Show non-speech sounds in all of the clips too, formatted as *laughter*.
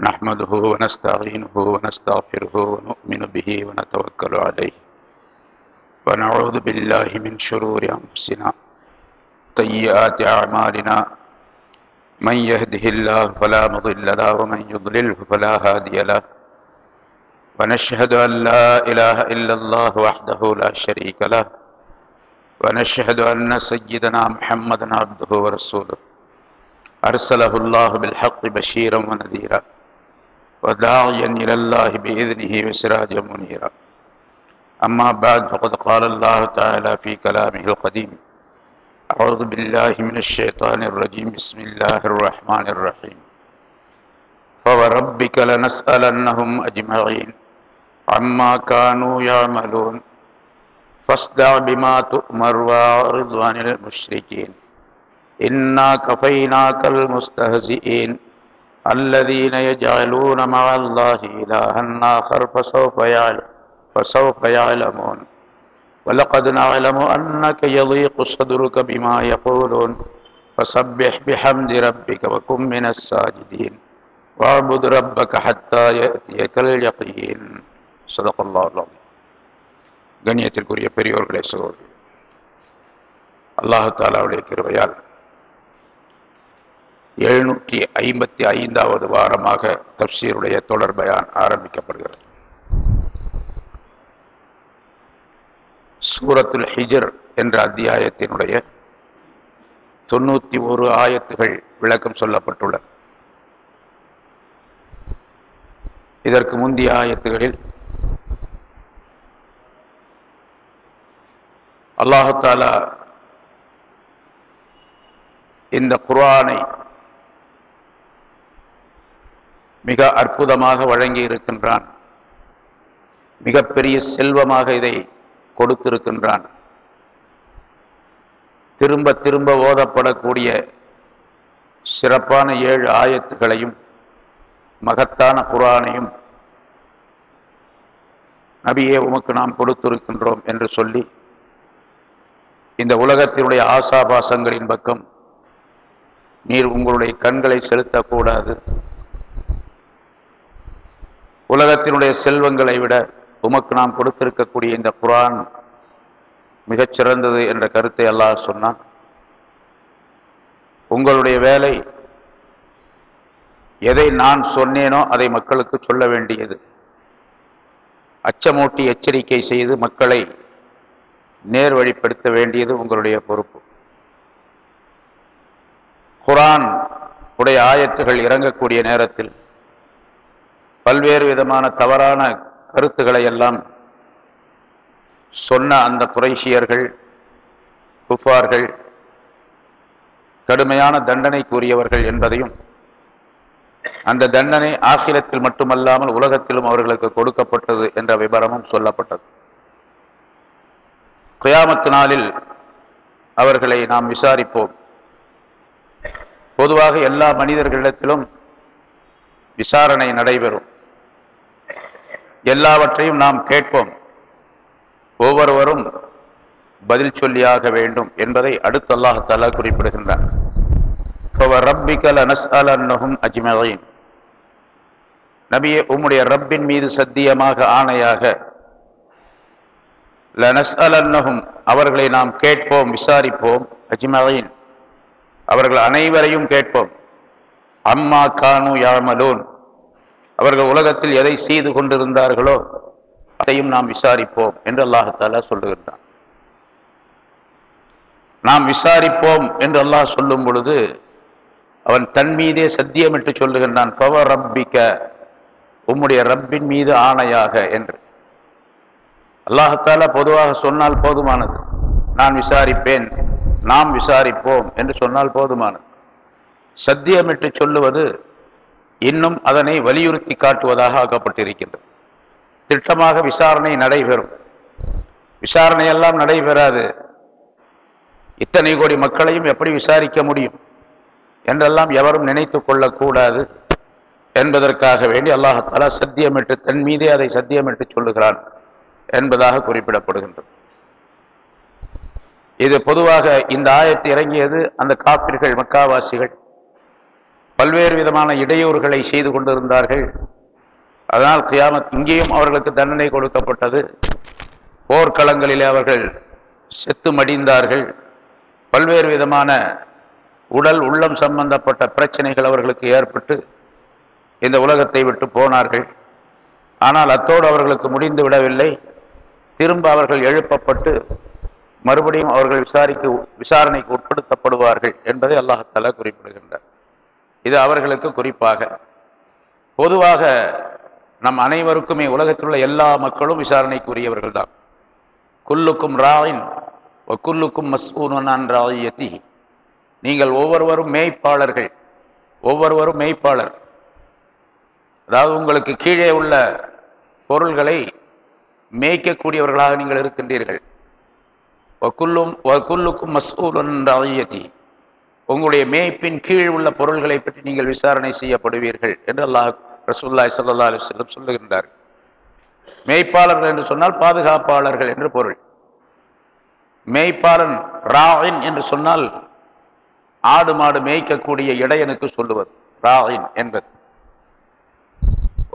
نحمده ونستعينه ونستغفره ونؤمن به ونتوكل عليه. ونعوذ بالله من شرور أنفسنا سيئات أعمالنا. من يهده الله فلا مضل له ومن يضلله فلا هادي له. ونشهد أن لا إله إلا الله وحده لا شريك له. ونشهد أن سيدنا محمدا عبده ورسوله. أرسله الله بالحق بشيرا ونذيرا. وداعيا إلى الله بإذنه وسراجا منيرا. أما بعد فقد قال الله تعالى في كلامه القديم أعوذ بالله من الشيطان الرجيم. بسم الله الرحمن الرحيم. فوربك لنسألنهم أجمعين عما كانوا يعملون. فاصدع بما تؤمر وأعرض عن المشركين. إنا كفيناك المستهزئين. الذين يجعلون مع الله إلها آخر فسوف يعلم فسوف يعلمون ولقد نعلم أنك يضيق صدرك بما يقولون فسبح بحمد ربك وكن من الساجدين واعبد ربك حتى يأتيك اليقين صدق الله العظيم கண்ணியத்திற்குரிய பெரியோர்களே சகோதரி அல்லாஹு தாலாவுடைய கிருவையால் எழுநூற்றி ஐம்பத்தி ஐந்தாவது வாரமாக தப்சீருடைய தொடர் பயான் ஆரம்பிக்கப்படுகிறது. சூரத்துல் ஹிஜர் என்ற அத்தியாயத்தினுடைய தொண்ணூத்தி ஒரு ஆயத்துகள் விளக்கம் சொல்லப்பட்டுள்ள இதற்கு முந்தைய ஆயத்துகளில் அல்லாஹாலா இந்த குரானை மிக அற்புதமாக வழங்கி இருக்கின்றான். மிகப்பெரிய செல்வமாக இதை கொடுத்திருக்கின்றான். திரும்ப திரும்ப ஓதப்படக்கூடிய சிறப்பான ஏழு ஆயத்துகளையும் மகத்தான குரானையும் நபியே உமக்கு நாம் கொடுத்திருக்கின்றோம் என்று சொல்லி இந்த உலகத்தினுடைய ஆசாபாசங்களின் பக்கம் நீர் உங்களுடைய கண்களை செலுத்தக்கூடாது. உலகத்தினுடைய செல்வங்களை விட உமக்கு நாம் கொடுத்திருக்கக்கூடிய இந்த குரான் மிகச்சிறந்தது என்ற கருத்தை அல்லாஹ் சொன்னான். உங்களுடைய வேலை எதை நான் சொன்னேனோ அதை மக்களுக்கு சொல்ல வேண்டியது. அச்சமூட்டி எச்சரிக்கை செய்து மக்களை நேர்வழிப்படுத்த வேண்டியது உங்களுடைய பொறுப்பு. குரான் உடைய ஆயத்துகள் இறங்கக்கூடிய நேரத்தில் பல்வேறு விதமான தவறான கருத்துக்களை எல்லாம் சொன்ன அந்த குறைஷியர்கள் குஃபார்கள் கடுமையான தண்டனைக்குரியவர்கள் என்பதையும் அந்த தண்டனை ஆசிரத்தில் மட்டுமல்லாமல் உலகத்திலும் அவர்களுக்கு கொடுக்கப்பட்டது என்ற விபரமும் சொல்லப்பட்டது. குயாமத்து நாளில் அவர்களை நாம் விசாரிப்போம். பொதுவாக எல்லா மனிதர்களிடத்திலும் விசாரணை நடைபெறும். எல்லாவற்றையும் நாம் கேட்போம். ஒவ்வொருவரும் பதில் சொல்லியாக வேண்டும் என்பதை அடுத்து அல்லாஹாலா குறிப்பிடுகின்றார் நபியே உம்முடைய ரப்பின் மீது சத்தியமாக ஆணையாக லனஸ் அலன்னகும் அவர்களை நாம் கேட்போம் விசாரிப்போம் அஜ்மயின் அவர்கள் அனைவரையும் கேட்போம். அம்மா கானு யாமலூன். அவர்கள் உலகத்தில் எதை செய்து கொண்டிருந்தார்களோ அதையும் நாம் விசாரிப்போம் என்று அல்லாஹாலா சொல்லுகின்றான். நாம் விசாரிப்போம் என்று அல்லாஹ் சொல்லும் பொழுது அவன் தன் மீதே சத்தியமிட்டு சொல்லுகின்றான் பவ ரப்பிக்க உம்முடைய ரப்பின் மீது ஆணையாக என்று. அல்லாஹத்தால பொதுவாக சொன்னால் போதுமானது. நான் விசாரிப்பேன் நாம் விசாரிப்போம் என்று சொன்னால் போதுமானது. சத்தியமிட்டு சொல்லுவது இன்னும் அதனை வலியுறுத்தி காட்டுவதாக ஆக்கப்பட்டிருக்கின்றது. திட்டமாக விசாரணை நடைபெறும். விசாரணையெல்லாம் நடைபெறாது. இத்தனை கோடி மக்களையும் எப்படி விசாரிக்க முடியும்? என்றெல்லாம் எவரும் நினைத்து கொள்ளக்கூடாது என்பதற்காக வேண்டி அல்லாஹாலா சத்தியமிட்டு தன் மீதே அதை சத்தியமிட்டு சொல்லுகிறான் என்பதாக குறிப்பிடப்படுகின்றது. இது பொதுவாக இந்த ஆயத்து இறங்கியது அந்த காப்பிர்கள் மக்காவாசிகள். பல்வேறு விதமான இடையூறுகளை செய்து கொண்டிருந்தார்கள். அதனால் கியாமத் இங்கேயும் அவர்களுக்கு தண்டனை கொடுக்கப்பட்டது. போர்க்களங்களிலே அவர்கள் செத்து மடிந்தார்கள். பல்வேறு விதமான உடல் உள்ளம் சம்பந்தப்பட்ட பிரச்சனைகள் அவர்களுக்கு ஏற்பட்டு இந்த உலகத்தை விட்டு போனார்கள். ஆனால் அத்தோடு அவர்களுக்கு முடிந்து விடவில்லை. திரும்ப அவர்கள் எழுப்பப்பட்டு மறுபடியும் அவர்கள் விசாரிக்க விசாரணைக்கு உட்படுத்தப்படுவார்கள் என்பதை அல்லாஹத்தால குறிப்பிடுகின்றார் இது அவர்களுக்கு குறிப்பாக. பொதுவாக நம் அனைவருக்குமே உலகத்திலுள்ள எல்லா மக்களும் விசாரணைக்குரியவர்கள் தான் குல்லுக்கும் ராயின் குல்லுக்கும் மஸ்ஊன் ராயத்தி நீங்கள் ஒவ்வொருவரும் மேய்ப்பாளர்கள் ஒவ்வொருவரும் மேய்ப்பாளர். அதாவது உங்களுக்கு கீழே உள்ள பொருள்களை மேய்க்கக்கூடியவர்களாக நீங்கள் இருக்கின்றீர்கள். வக்குல்லும் வக்குல்லுக்கும் மஸ்ஊலன் ராயத்தி உங்களுடைய மேய்ப்பின் கீழ் உள்ள பொருள்களை பற்றி நீங்கள் விசாரணை செய்யப்படுவீர்கள் என்று அல்லாஹ் ரசூல்லாய் சல்லா அலி சொல்லுகின்றார். மேய்ப்பாளர்கள் என்று சொன்னால் பாதுகாப்பாளர்கள் என்று பொருள். மேய்ப்பாளன் ராயின் என்று சொன்னால் ஆடு மாடு மேய்க்கக்கூடிய இடையனுக்கு சொல்லுவது ராயின் என்பது.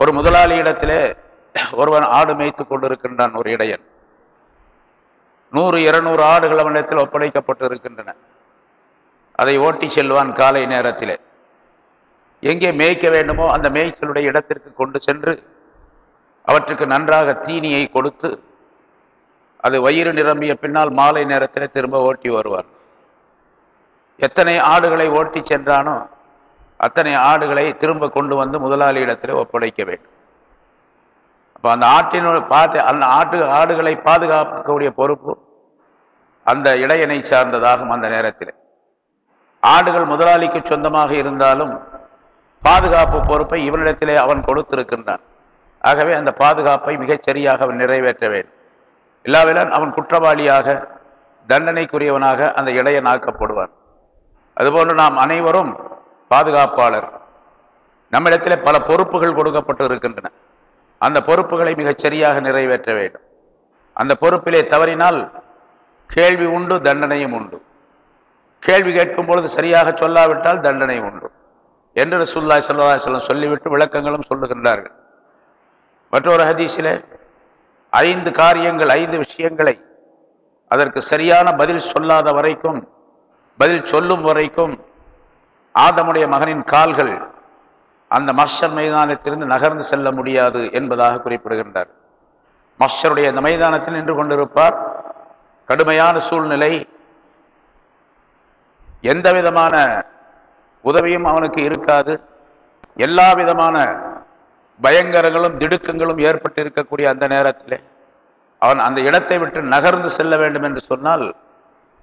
ஒரு முதலாளி இடத்திலே ஒருவன் ஆடு மேய்த்து கொண்டிருக்கின்றான் ஒரு இடையன். நூறு இருநூறு ஆடுகள் அவனிடத்தில் ஒப்படைக்கப்பட்டு இருக்கின்றன அதை ஓட்டி செல்வான் காலை நேரத்தில். எங்கே மேய்க்க வேண்டுமோ அந்த மேய்ச்சலுடைய இடத்திற்கு கொண்டு சென்று அவற்றுக்கு நன்றாக தீனியை கொடுத்து அது வயிறு நிரம்பிய பின்னால் மாலை நேரத்தில் திரும்ப ஓட்டி வருவார். எத்தனை ஆடுகளை ஓட்டி சென்றானோ அத்தனை ஆடுகளை திரும்ப கொண்டு வந்து முதலாளி இடத்தில் ஒப்படைக்க வேண்டும். அப்போ அந்த ஆட்டின் பார்த்து அந்த ஆட்டு ஆடுகளை பாதுகாக்கக்கூடிய பொறுப்பு அந்த இடையனை சார்ந்ததாகும் அந்த நேரத்தில். ஆடுகள் முதலாளிக்கு சொந்தமாக இருந்தாலும் பாதுகாப்பு பொறுப்பை இவனிடத்திலே அவன் கொடுத்திருக்கின்றான். ஆகவே அந்த பாதுகாப்பை மிகச் சரியாக அவன் நிறைவேற்ற வேண்டும். இல்லாவிலான் அவன் குற்றவாளியாக தண்டனைக்குரியவனாக அந்த இடையன் ஆக்கப்படுவான் அதுபோன்று நாம் அனைவரும் பாதுகாப்பாளர். நம்மிடத்தில் பல பொறுப்புகள் கொடுக்கப்பட்டு இருக்கின்றன அந்த பொறுப்புகளை மிகச் சரியாக நிறைவேற்ற வேண்டும். அந்த பொறுப்பிலே தவறினால் கேள்வி உண்டு தண்டனையும் உண்டு. கேள்வி கேட்கும் பொழுது சரியாக சொல்லாவிட்டால் தண்டனை உண்டு என்று ரசூல்லாய் சல்லா சொல்லம் சொல்லிவிட்டு விளக்கங்களும் சொல்லுகின்றார்கள். மற்றொரு ஹதீஸில் ஐந்து காரியங்கள் ஐந்து விஷயங்களை அதற்கு சரியான பதில் சொல்லாத வரைக்கும் பதில் சொல்லும் வரைக்கும் ஆதமுடைய மகனின் கால்கள் அந்த மஷர் மைதானத்திலிருந்து நகர்ந்து செல்ல முடியாது என்பதாக குறிப்பிடுகின்றார். மஷருடைய அந்த மைதானத்தில் நின்று கொண்டிருப்பார். கடுமையான சூழ்நிலை எந்த விதமான உதவியும் அவனுக்கு இருக்காது. எல்லா விதமான பயங்கரங்களும் திடுக்கங்களும் ஏற்பட்டு இருக்கக்கூடிய அந்த நேரத்தில் அவன் அந்த இடத்தை விட்டு நகர்ந்து செல்ல வேண்டும் என்று சொன்னால்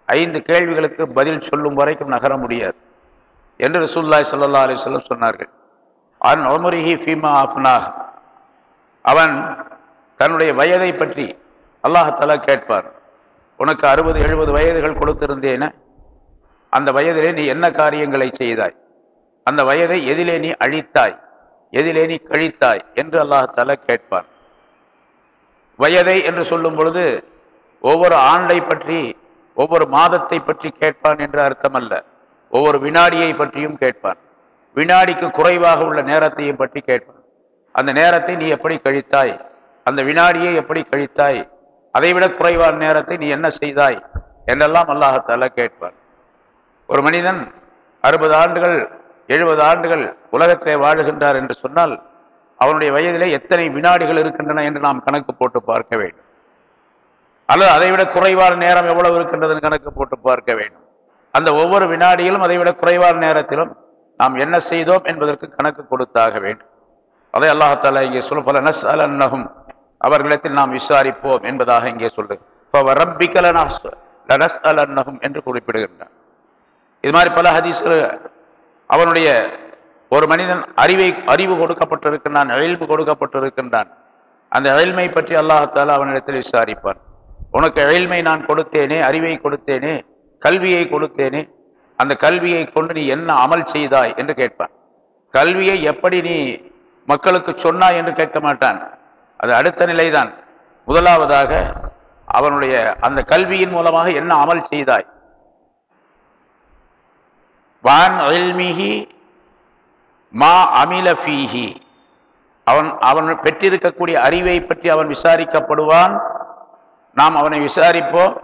ஐந்து கேள்விகளுக்கு பதில் சொல்லும் வரைக்கும் நகர முடியாது என்று ரசூல்லாய் சல்லா அலிஸ்லம் சொன்னார்கள். அவன் ஒமரிஹி ஃபீமா ஆஃப்னா அவன் தன்னுடைய வயதை பற்றி அல்லாஹாலா கேட்பார் உனக்கு அறுபது எழுபது வயதுகள் கொடுத்திருந்தேன. அந்த வயதிலே நீ என்ன காரியங்களை செய்தாய்? அந்த வயதை எதிலே நீ அழித்தாய்? எதிலே நீ கழித்தாய்? என்று அல்லாஹால கேட்பார் வயதை என்று சொல்லும் பொழுது ஒவ்வொரு ஆண்டை பற்றி ஒவ்வொரு மாதத்தை பற்றி கேட்பான் என்று அர்த்தம் அல்ல ஒவ்வொரு வினாடியை பற்றியும் கேட்பான். வினாடிக்கு குறைவாக உள்ள நேரத்தையும் பற்றி கேட்பான். அந்த நேரத்தை நீ எப்படி கழித்தாய்? அந்த வினாடியை எப்படி கழித்தாய்? அதைவிட குறைவான நேரத்தை நீ என்ன செய்தாய்? என்றெல்லாம் அல்லாஹத்தால கேட்பான். ஒரு மனிதன் அறுபது ஆண்டுகள் எழுபது ஆண்டுகள் உலகத்திலே வாழுகின்றார் என்று சொன்னால் அவனுடைய வயதிலே எத்தனை வினாடிகள் இருக்கின்றன என்று நாம் கணக்கு போட்டு பார்க்க வேண்டும். அல்லது அதைவிட குறைவான நேரம் எவ்வளவு இருக்கின்றதுன்னு கணக்கு போட்டு பார்க்க வேண்டும். அந்த ஒவ்வொரு வினாடியிலும் அதைவிட குறைவான நேரத்திலும் நாம் என்ன செய்தோம் என்பதற்கு கணக்கு கொடுத்தாக வேண்டும். அதை அல்லாஹால இங்கே சொல்ல பல நஸ் அலன்னகும் அவர்களிடத்தில் நாம் விசாரிப்போம் என்பதாக இங்கே சொல்லு நஸ் அலன்னகும் என்று குறிப்பிடுகின்றான் இது மாதிரி பல ஹதீஸ்கள் அவனுடைய ஒரு மனிதன் அறிவை அறிவு கொடுக்கப்பட்டிருக்கின்றான் எழில்பு கொடுக்கப்பட்டிருக்கின்றான். அந்த எழில்மை பற்றி அல்லாஹத்தால் அவனிடத்தில் விசாரிப்பான். உனக்கு எழில்மை நான் கொடுத்தேனே அறிவை கொடுத்தேனே கல்வியை கொடுத்தேனே அந்த கல்வியை கொண்டு நீ என்ன அமல் செய்தாய் என்று கேட்பான். கல்வியை எப்படி நீ மக்களுக்கு சொன்னாய் என்று கேட்க மாட்டான். அது அடுத்த நிலைதான். முதலாவதாக அவனுடைய அந்த கல்வியின் மூலமாக என்ன அமல் செய்தாய்? வான் அல்மிஹி மா அமில ஃபீஹி. அவன் அவன் பெற்றிருக்கக்கூடிய அறிவை பற்றி அவன் விசாரிக்கப்படுவான். நாம் அவனை விசாரிப்போம்.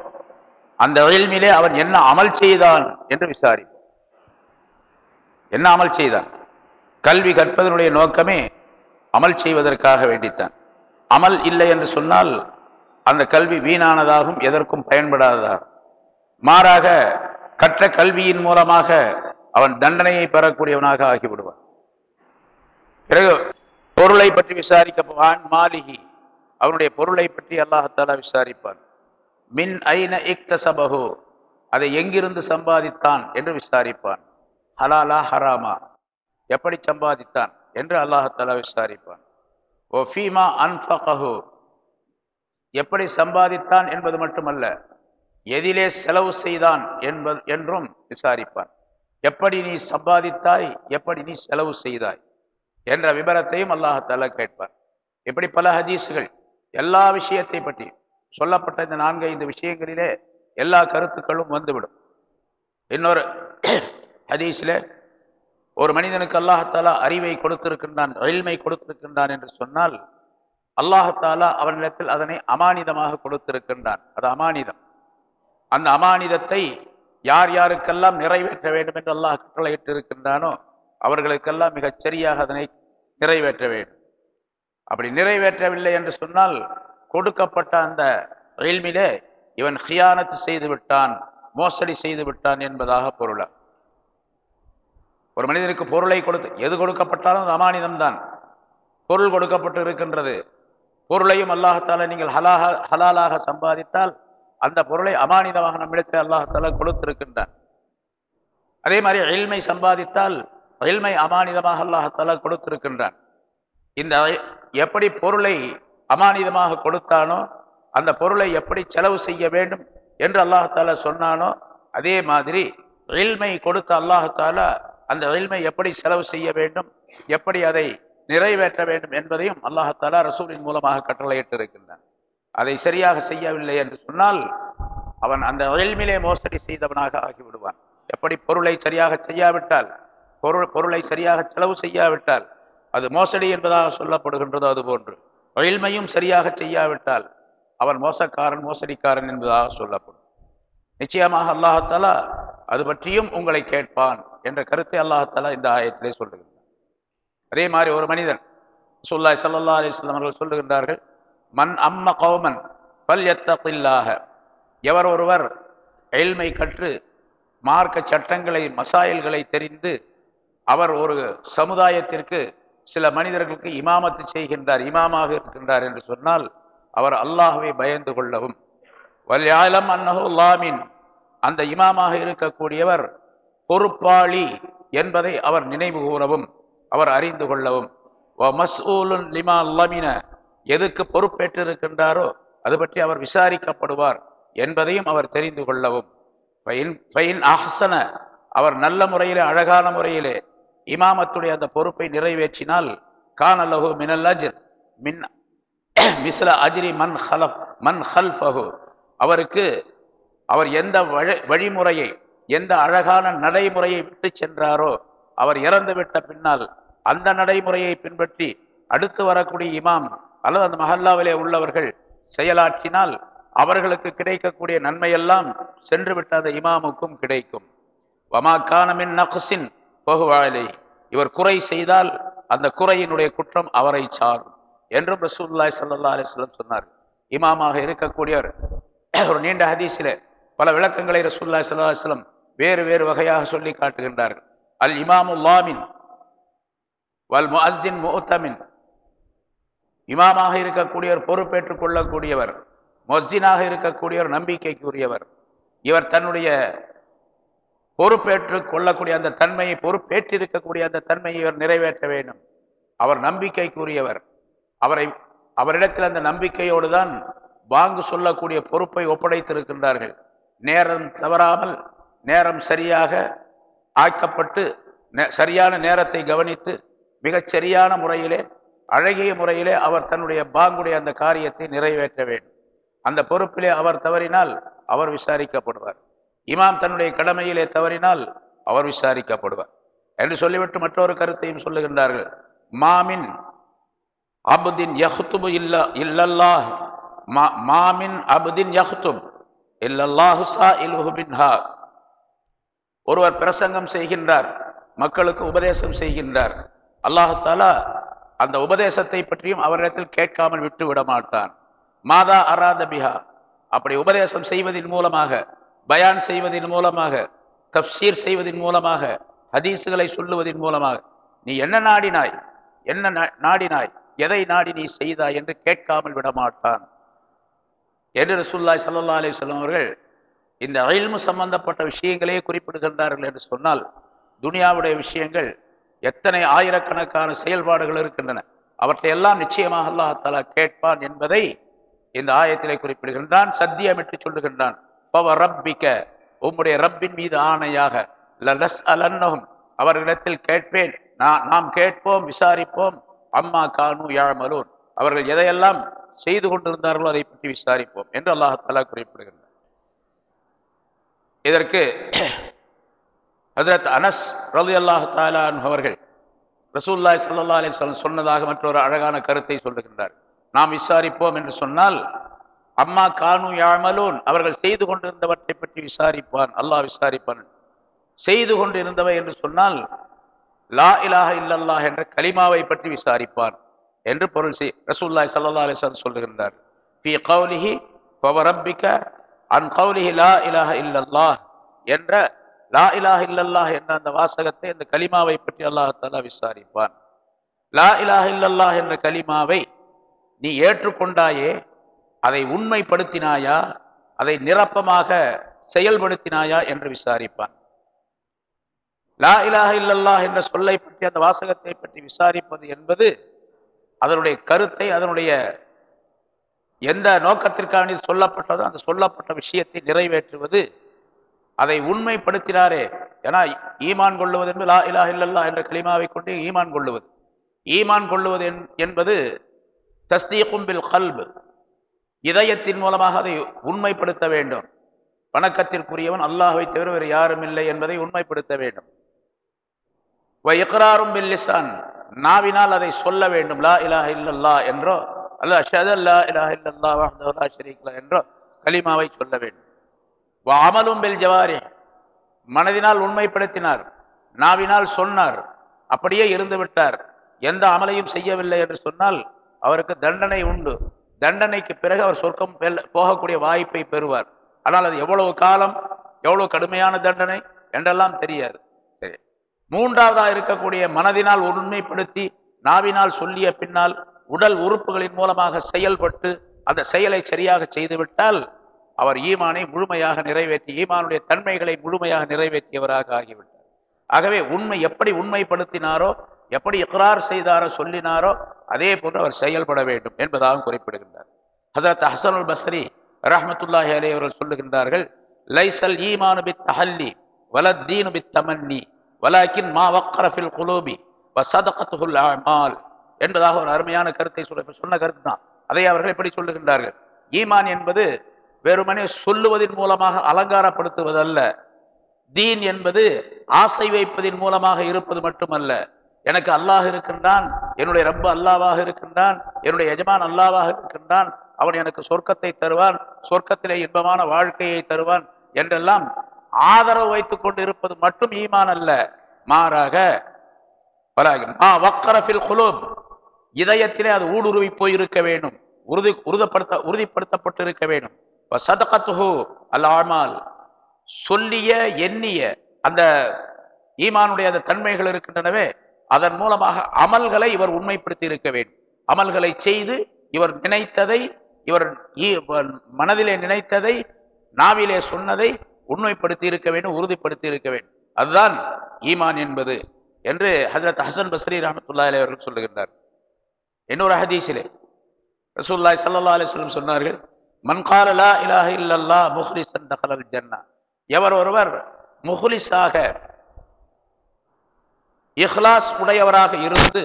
அந்த இல்மிலே அவன் என்ன அமல் செய்தான் என்று விசாரிப்போம். என்ன அமல் செய்தான்? கல்வி கற்பதனுடைய நோக்கமே அமல் செய்வதற்காக வேண்டித்தான். அமல் இல்லை என்று சொன்னால் அந்த கல்வி வீணானதாகும் எதற்கும் பயன்படாததாகும். மாறாக கற்ற கல்வியின் மூலமாக அவன் தண்டனையை பெறக்கூடியவனாக ஆகிவிடுவான். பிறகு பொருளை பற்றி விசாரிக்கப்பான் மாலிகி. அவனுடைய பொருளை பற்றி அல்லாஹத்தாலா விசாரிப்பான். மின் ஐன இக்த சபகு அதை எங்கிருந்து சம்பாதித்தான் என்று விசாரிப்பான். ஹலாலா ஹராமா. எப்படி சம்பாதித்தான் என்று அல்லாஹத்தாலா விசாரிப்பான். ஓ ஃபீமா அன்ஃபகஹு. எப்படி சம்பாதித்தான் என்பது மட்டுமல்ல எதிலே செலவு செய்தான் என்பது என்றும் விசாரிப்பான். எப்படி நீ சம்பாதித்தாய்? எப்படி நீ செலவு செய்தாய்? என்ற விபரத்தையும் அல்லாஹால கேட்பார் இப்படி பல ஹதீஸுகள் எல்லா விஷயத்தை பற்றி சொல்லப்பட்ட இந்த நான்கு ஐந்து விஷயங்களிலே எல்லா கருத்துக்களும் வந்துவிடும். இன்னொரு ஹதீஸில் ஒரு மனிதனுக்கு அல்லாஹத்தாலா அறிவை கொடுத்திருக்கின்றான் எழில்மை கொடுத்திருக்கின்றான் என்று சொன்னால் அல்லாஹாலா அவனிடத்தில் அதனை அமானிதமாக கொடுத்திருக்கின்றான். அது அமானிதம். அந்த அமானிதத்தை யார் யாருக்கெல்லாம் நிறைவேற்ற வேண்டும் என்று அல்லாஹ் கட்டளையிட்டு இருக்கின்றானோ அவர்களுக்கெல்லாம் மிகச் சரியாக அதனை நிறைவேற்ற வேண்டும். அப்படி நிறைவேற்றவில்லை என்று சொன்னால் கொடுக்கப்பட்ட அந்த ரயில்மிலே இவன் ஹியானத்து செய்து விட்டான் மோசடி செய்து விட்டான் என்பதாக பொருள. ஒரு மனிதனுக்கு பொருளை கொடுத்து எது கொடுக்கப்பட்டாலும் அது அமானிதம்தான். பொருள் கொடுக்கப்பட்டு இருக்கின்றது. பொருளையும் அல்லாஹத்தால நீங்கள் ஹலாக ஹலாலாக சம்பாதித்தால் அந்த பொருளை அமானிதமாக நம்மிடத்தில் அல்லாஹத்தால கொடுத்திருக்கின்றான். அதே மாதிரி எல்மை சம்பாதித்தால் எல்மை அமானிதமாக அல்லாஹத்தால கொடுத்திருக்கின்றான். இந்த எப்படி பொருளை அமானிதமாக கொடுத்தானோ அந்த பொருளை எப்படி செலவு செய்ய வேண்டும் என்று அல்லாஹால சொன்னானோ அதே மாதிரி எல்மை கொடுத்த அல்லாஹால அந்த எல்மை எப்படி செலவு செய்ய வேண்டும் எப்படி அதை நிறைவேற்ற வேண்டும் என்பதையும் அல்லாஹால ரசூலின் மூலமாக கட்டளையிட்டு இருக்கின்றான் அதை சரியாக செய்யவில்லை என்று சொன்னால் அவன் அந்த எல்மிலே மோசடி செய்தவனாக ஆகிவிடுவான். எப்படி பொருளை சரியாக செய்யாவிட்டால் பொருள் பொருளை சரியாக செலவு செய்யாவிட்டால் அது மோசடி என்பதாக சொல்லப்படுகின்றதோ அது போன்று சரியாக செய்யாவிட்டால் அவன் மோசக்காரன் மோசடிக்காரன் என்பதாக சொல்லப்படும். நிச்சயமாக அல்லாஹாலா அது பற்றியும் உங்களை கேட்பான் என்ற கருத்தை அல்லாஹாலா இந்த ஆயத்திலே சொல்லுகின்றான். அதே மாதிரி ஒரு மனிதன் சுல்லாய் சல்லா அலிஸ்லாம் அவர்கள் சொல்லுகின்றார்கள் மண் அம்ம கௌமன் பல் எத்தப்பில்லாக எவர் ஒருவர் எல்மை கற்று மார்க்க சட்டங்களை மசாயல்களை தெரிந்து அவர் ஒரு சமுதாயத்திற்கு சில மனிதர்களுக்கு இமாமத்து செய்கின்றார் இமாமாக இருக்கின்றார் என்று சொன்னால் அவர் அல்லாஹுவை பயந்து கொள்ளவும். வல்யாலம் அன்னஹுல்லாமின் அந்த இமாமாக இருக்கக்கூடியவர் பொறுப்பாளி என்பதை அவர் நினைவு கூறவும் அவர் அறிந்து கொள்ளவும். மஸ்ஊலுன் லிமா அல்லமின எதுக்கு பொறுப்பேற்றிருக்கின்றாரோ அது பற்றி அவர் விசாரிக்கப்படுவார் என்பதையும் அவர் தெரிந்து கொள்ளவும். ஆஹசன அவர் நல்ல முறையிலே அழகான முறையிலே இமாமத்துடைய அந்த பொறுப்பை நிறைவேற்றினால் கானல்லஹு மினல் அஜிர் மின் *clears throat* மிஸ்ல அஜிரி மன் ஹலப் மன் ஹல்ஃபஹு. அவருக்கு அவர் எந்த வழிமுறையை எந்த அழகான நடைமுறையை விட்டு சென்றாரோ அவர் இறந்துவிட்ட பின்னால் அந்த நடைமுறையை பின்பற்றி அடுத்து வரக்கூடிய இமாம் அல்லது அந்த மஹல்லாவிலே உள்ளவர்கள் செயலாற்றினால் அவர்களுக்கு கிடைக்கக்கூடிய நன்மையெல்லாம் சென்று விட்ட அந்த இமாமுக்கும் கிடைக்கும். வமா கானமின் நக்சின் இவர் குறை செய்தால் அந்த குறையினுடைய குற்றம் அவரை சாரும் என்றும் ரசூல்லாய் சல்லா அலிஸ்லம் சொன்னார். இமாமாக இருக்கக்கூடியவர் ஒரு நீண்ட ஹதீசில பல விளக்கங்களை ரசூல்லாய் சல்லா அலிஸ்லம் வேறு வேறு வகையாக சொல்லி காட்டுகின்றார்கள். அல் இமாமுல்லாமின் வல் முஹின் முத்தமின் இமாமாக இருக்கக்கூடியவர் பொறுப்பேற்றுக் கொள்ளக்கூடியவர் மொஸ்தினாக இருக்கக்கூடியவர் நம்பிக்கைக்குரியவர். இவர் தன்னுடைய பொறுப்பேற்றுக் கொள்ளக்கூடிய அந்த தன்மையை பொறுப்பேற்றிருக்கக்கூடிய அந்த தன்மையை இவர் நிறைவேற்ற வேண்டும். அவர் நம்பிக்கைக்குரியவர். அவரை அவரிடத்தில் அந்த நம்பிக்கையோடு தான் வாங்கு சொல்லக்கூடிய பொறுப்பை ஒப்படைத்திருக்கின்றார்கள். நேரம் தவறாமல் நேரம் சரியாக ஆக்கப்பட்டு சரியான நேரத்தை கவனித்து மிகச் சரியான முறையிலே அழகிய முறையிலே அவர் தன்னுடைய பாங்குடைய அந்த காரியத்தை நிறைவேற்ற வேண்டும். அந்த பொறுப்பிலே அவர் தவறினால் அவர் விசாரிக்கப்படுவார். இமாம் தன்னுடைய கடமையிலே தவறினால் அவர் விசாரிக்கப்படுவார். என்று சொல்லிவிட்டு மற்றொரு கருத்தையும் சொல்லுகின்றார்கள். மாமின் அபுதின் யஹ்துபு இல்ல இல்லல்லாஹ். மா- மாமின் அபுதின் யஹ்துப். இல்லல்லாஹு சா இல்ஹுபின்ஹா ஒருவர் பிரசங்கம் செய்கின்றார் மக்களுக்கு உபதேசம் செய்கின்றார். அல்லாஹாலா அந்த உபதேசத்தை பற்றியும் அவரிடத்தில் கேட்காமல் விட்டு விட மாட்டான் மாதா அராத பிஹா. அப்படி உபதேசம் செய்வதன் மூலமாக பயான் செய்வதன் மூலமாக தப்சீர் செய்வதன் மூலமாக ஹதீஸுகளை சொல்லுவதன் மூலமாக நீ என்ன நாடினாய்? என்ன நா- நாடினாய்? எதை நாடி நீ செய்தாய் என்று கேட்காமல் விட மாட்டான் என்று ரசூல்லாய் சல்லா அலி சொல்லம் அவர்கள் இந்த அயல்மு சம்பந்தப்பட்ட விஷயங்களே குறிப்பிடுகின்றார்கள் என்று சொன்னால் துனியாவுடைய விஷயங்கள் எத்தனை ஆயிரக்கணக்கான செயல்பாடுகள் இருக்கின்றன. அவற்றை எல்லாம் நிச்சயமாக அல்லாஹ் கேட்பான் என்பதை இந்த ஆயத்திலே குறிப்பிடுகின்றான் சத்தியமிட்டு சொல்லுகின்றான். பவ ரப்பிக்க உம்முடைய ரப்பின் மீது ஆணையாக லனஸ் அவர்களிடத்தில் கேட்பேன் நான் நாம் கேட்போம் விசாரிப்போம் அம்மா கானு யாழ்மலூர் அவர்கள் எதையெல்லாம் செய்து கொண்டிருந்தார்களோ அதை பற்றி விசாரிப்போம் என்று அல்லாஹ் தஆலா குறிப்பிடுகின்றார் இதற்கு ஹசரத் அனஸ் ரலி அல்லாஹு தாலான் அவர்கள் ரசூல்லாய் சல்லா அலைஹி சொன்னதாக மற்றொரு அழகான கருத்தை சொல்லுகின்றார். நாம் விசாரிப்போம் என்று சொன்னால் அம்மா கானு யாமலூன் அவர்கள் செய்து கொண்டிருந்தவற்றை பற்றி விசாரிப்பான் அல்லாஹ் விசாரிப்பான். செய்து கொண்டிருந்தவை என்று சொன்னால் லா இலாஹ இல்லல்லாஹ் என்ற கலிமாவை பற்றி விசாரிப்பான் என்று பொருள் செய் ரசூல்லாய் சல்லா அலைஹி சொல்லுகின்றார். பி கௌலிஹி ஃபவரப்பிக அன் கௌலிஹி லா இலாஹ இல்லல்லாஹ் என்ற லா இலாஹ இல்லல்லாஹ் என்ற அந்த வாசகத்தை அந்த கலிமாவை பற்றி அல்லாஹ் விசாரிப்பான். லா இலாஹ இல்லல்லாஹ் என்ற கலிமாவை நீ ஏற்றுக்கொண்டாயே அதை உண்மைப்படுத்தினாயா அதை நிரப்பமாக செயல்படுத்தினாயா என்று விசாரிப்பான். லா இலாஹ இல்லல்லாஹ் என்ற சொல்லை பற்றி அந்த வாசகத்தை பற்றி விசாரிப்பது என்பது அதனுடைய கருத்தை அதனுடைய எந்த நோக்கத்திற்காக இது சொல்லப்பட்டதோ அந்த சொல்லப்பட்ட விஷயத்தை நிறைவேற்றுவது அதை உண்மைப்படுத்தினாரே. ஏன்னா ஈமான் கொள்ளுவது என்பது லா இலா இல்லல்லா என்ற கலிமாவை கொண்டு ஈமான் கொள்ளுவது. ஈமான் கொள்ளுவது என்- என்பது தஸ்தீக்கும் பில் கல்பு. இதயத்தின் மூலமாக அதை உண்மைப்படுத்த வேண்டும். வணக்கத்திற்குரியவன் அல்லாஹை தவிர வேறு யாரும் இல்லை என்பதை உண்மைப்படுத்த வேண்டும். இக்ராரும் பில் லிசான். நாவினால் அதை சொல்ல வேண்டும். லா இலாஹ இல்லல்லா என்றோ அல்ல அஷ்ஹது அல்லா இலாஹ இல்லல்லாஹ் வஹ்தஹு லா என்றோ கலிமாவை சொல்ல வேண்டும். அமலும் பெல் ஜவாரி மனதினால் உண்மைப்படுத்தினார். நாவினால் சொன்னார். அப்படியே இருந்து விட்டார். எந்த அமலையும் செய்யவில்லை என்று சொன்னால் அவருக்கு தண்டனை உண்டு. தண்டனைக்கு பிறகு அவர் சொர்க்கம் வெல்ல- போகக்கூடிய வாய்ப்பை பெறுவார். ஆனால் அது எவ்வளவு காலம் எவ்வளவு கடுமையான தண்டனை என்றெல்லாம் தெரியாது. சரி. மூன்றாவதாக இருக்கக்கூடிய மனதினால் உண்மைப்படுத்தி நாவினால் சொல்லிய பின்னால் உடல் உறுப்புகளின் மூலமாக செயல்பட்டு அந்த செயலை சரியாக செய்துவிட்டால் அவர் ஈமானை முழுமையாக நிறைவேற்றி ஈமானுடைய தன்மைகளை முழுமையாக நிறைவேற்றியவராக ஆகிவிட்டார். ஆகவே உண்மை எப்படி உண்மைப்படுத்தினாரோ எப்படி இக்ரார் செய்தாரோ சொல்லினாரோ அதே போன்று அவர் செயல்பட வேண்டும் என்பதாகவும் குறிப்பிடுகின்றார். ஹசரத் ஹசனுல் பஸ்ரி ரஹமத்துல்லாஹி அலே அவர்கள் சொல்லுகின்றார்கள் லைசல் ஈமானு பித் அஹல்லி வலத்தீனு பித் தமன்னி வலாக்கின் மா வக்கரஃபில் குலூபி வசதகத்துல் அமால் என்பதாக ஒரு அருமையான கருத்தை சொல்ல சொன்ன கருத்து தான் அதை அவர்கள் எப்படி சொல்லுகின்றார்கள்? ஈமான் என்பது வெறுமனே சொல்லுவதன் மூலமாக அலங்காரப்படுத்துவதல்ல. தீன் என்பது ஆசை வைப்பதின் மூலமாக இருப்பது மட்டுமல்ல. எனக்கு அல்லாஹ் இருக்கின்றான் என்னுடைய ரப்ப அல்லாவாக இருக்கின்றான் என்னுடைய எஜமான் அல்லாவாக இருக்கின்றான் அவன் எனக்கு சொர்க்கத்தை தருவான் சொர்க்கத்திலே இன்பமான வாழ்க்கையை தருவான் என்றெல்லாம் ஆதரவு வைத்துக் கொண்டு இருப்பது மட்டும் ஈமான் அல்ல. மாறாக வலாகின் இதயத்திலே அது ஊடுருவி போயிருக்க வேண்டும் உறுதி உறுதப்படுத்த உறுதிப்படுத்தப்பட்டு இருக்க வேண்டும். சதகத்துஹு அல் ஆமால். சொல்லிய எண்ணிய அந்த ஈமானுடைய அந்த தன்மைகள் இருக்கின்றனவே அதன் மூலமாக அமல்களை இவர் உண்மைப்படுத்தி இருக்க வேண்டும். அமல்களை செய்து இவர் நினைத்ததை இவர் ஈ- மனதிலே நினைத்ததை நாவிலே சொன்னதை உண்மைப்படுத்தி இருக்க வேண்டும் உறுதிப்படுத்தி இருக்க வேண்டும். அதுதான் ஈமான் என்பது என்று ஹசரத் ஹசன் பஸ்ரி ரஹமத்துல்லாஹி அலி அவர்கள் சொல்லுகின்றார். இன்னொரு ஹதீஸிலே ரசூல்லாய் சல்லா அலைஹி சொன்னார்கள் மன்காலலா கால லா இலாஹ இல்லல்லாஹ் முஹ்லிஸன் தகலல் ஜன்னா. எவர் ஒருவர் முஹ்லிஸாக இஹ்லாஸ் உடையவராக இருந்து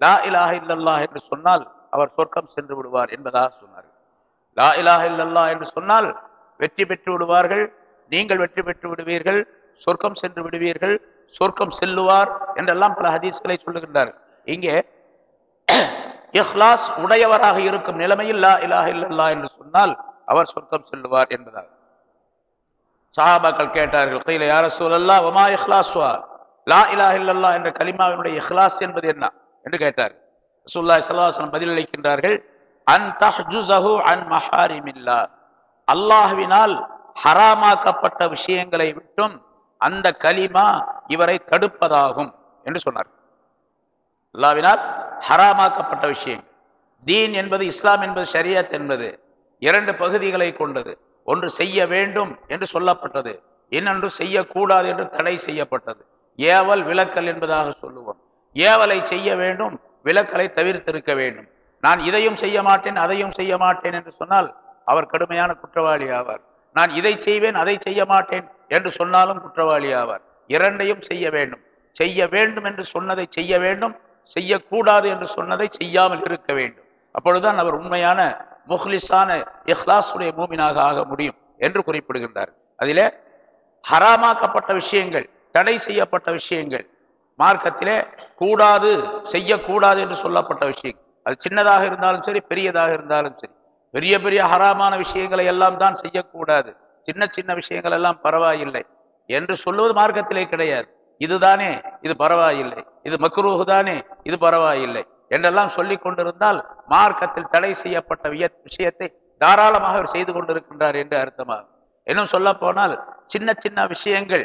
லா இலாஹ இல்லல்லாஹ் என்று சொன்னால் அவர் சொர்க்கம் சென்று விடுவார் என்பதாக சொன்னார்கள். லா இலாஹ இல்லல்லா என்று சொன்னால் வெற்றி பெற்று விடுவார்கள் நீங்கள் வெற்றி பெற்று விடுவீர்கள் சொர்க்கம் சென்று விடுவீர்கள் சொர்க்கம் செல்லுவார் என்றெல்லாம் பல ஹதீஸ்களை சொல்லுகின்றார் இங்கே இஹ்லாஸ் உடையவராக இருக்கும் நிலைமையில் லா இலாஹ இல்லல்லா என்று சொன்னால் அவர் சொர்க்கம் செல்லுவார் என்பதாக சஹாபாக்கள் கேட்டார்கள் கையில யார சூழல்லா ஒமா இஹ்லாஸ்வா லா இலாஹ இல்லல்லா என்ற கலிமாவினுடைய இஹ்லாஸ் என்பது என்ன என்று கேட்டார். ரசூலுல்லாஹி சல்லாஹலம் பதிலளிக்கின்றார்கள் அன் தஹ்ஜுசஹு அன் மஹாரிமில்லா. அல்லாஹ்வினால் ஹராமாக்கப்பட்ட விஷயங்களை விட்டும் அந்த கலிமா இவரை தடுப்பதாகும் என்று சொன்னார் அல்லாவினால் ஹராமாக்கப்பட்ட விஷயம். தீன் என்பது இஸ்லாம் என்பது ஷரியத் என்பது. இரண்டு பகுதிகளை கொண்டது. ஒன்று செய்ய வேண்டும் என்று சொல்லப்பட்டது. இன்னொன்று செய்யக்கூடாது என்று தடை செய்யப்பட்டது. ஏவல் விலக்கல் என்பதாக சொல்லுவோம். ஏவலை செய்ய வேண்டும் விலக்கலை தவிர்த்திருக்க வேண்டும். நான் இதையும் செய்ய மாட்டேன் அதையும் செய்ய மாட்டேன் என்று சொன்னால் அவர் கடுமையான குற்றவாளி ஆவார். நான் இதை செய்வேன் அதை செய்ய மாட்டேன் என்று சொன்னாலும் குற்றவாளி ஆவார். இரண்டையும் செய்ய வேண்டும். செய்ய வேண்டும் என்று சொன்னதை செய்ய வேண்டும் செய்யக்கூடாது என்று சொன்னதை செய்யாமல் இருக்க வேண்டும். அப்பொழுதுதான் அவர் உண்மையான முஹ்லிஸான இஹ்லாஸுடைய மூமினாக ஆக முடியும் என்று குறிப்பிடுகின்றார். அதிலே ஹராமாக்கப்பட்ட விஷயங்கள் தடை செய்யப்பட்ட விஷயங்கள் மார்க்கத்திலே கூடாது செய்யக்கூடாது என்று சொல்லப்பட்ட விஷயங்கள். அது சின்னதாக இருந்தாலும் சரி பெரியதாக இருந்தாலும் சரி. பெரிய பெரிய ஹராமான விஷயங்களை எல்லாம் தான் செய்யக்கூடாது. சின்ன சின்ன விஷயங்கள் எல்லாம் பரவாயில்லை என்று சொல்லுவது மார்க்கத்திலே கிடையாது. இதுதானே இது பரவாயில்லை. இது மக்ரூஹு தானே இது பரவாயில்லை. என்றெல்லாம் சொல்லி கொண்டிருந்தால் மார்க்கத்தில் தடை செய்யப்பட்ட விஷயத்தை தாராளமாக அவர் செய்து கொண்டிருக்கின்றார் என்று அர்த்தமாகும் இன்னும் சொல்ல போனால் சின்ன சின்ன விஷயங்கள்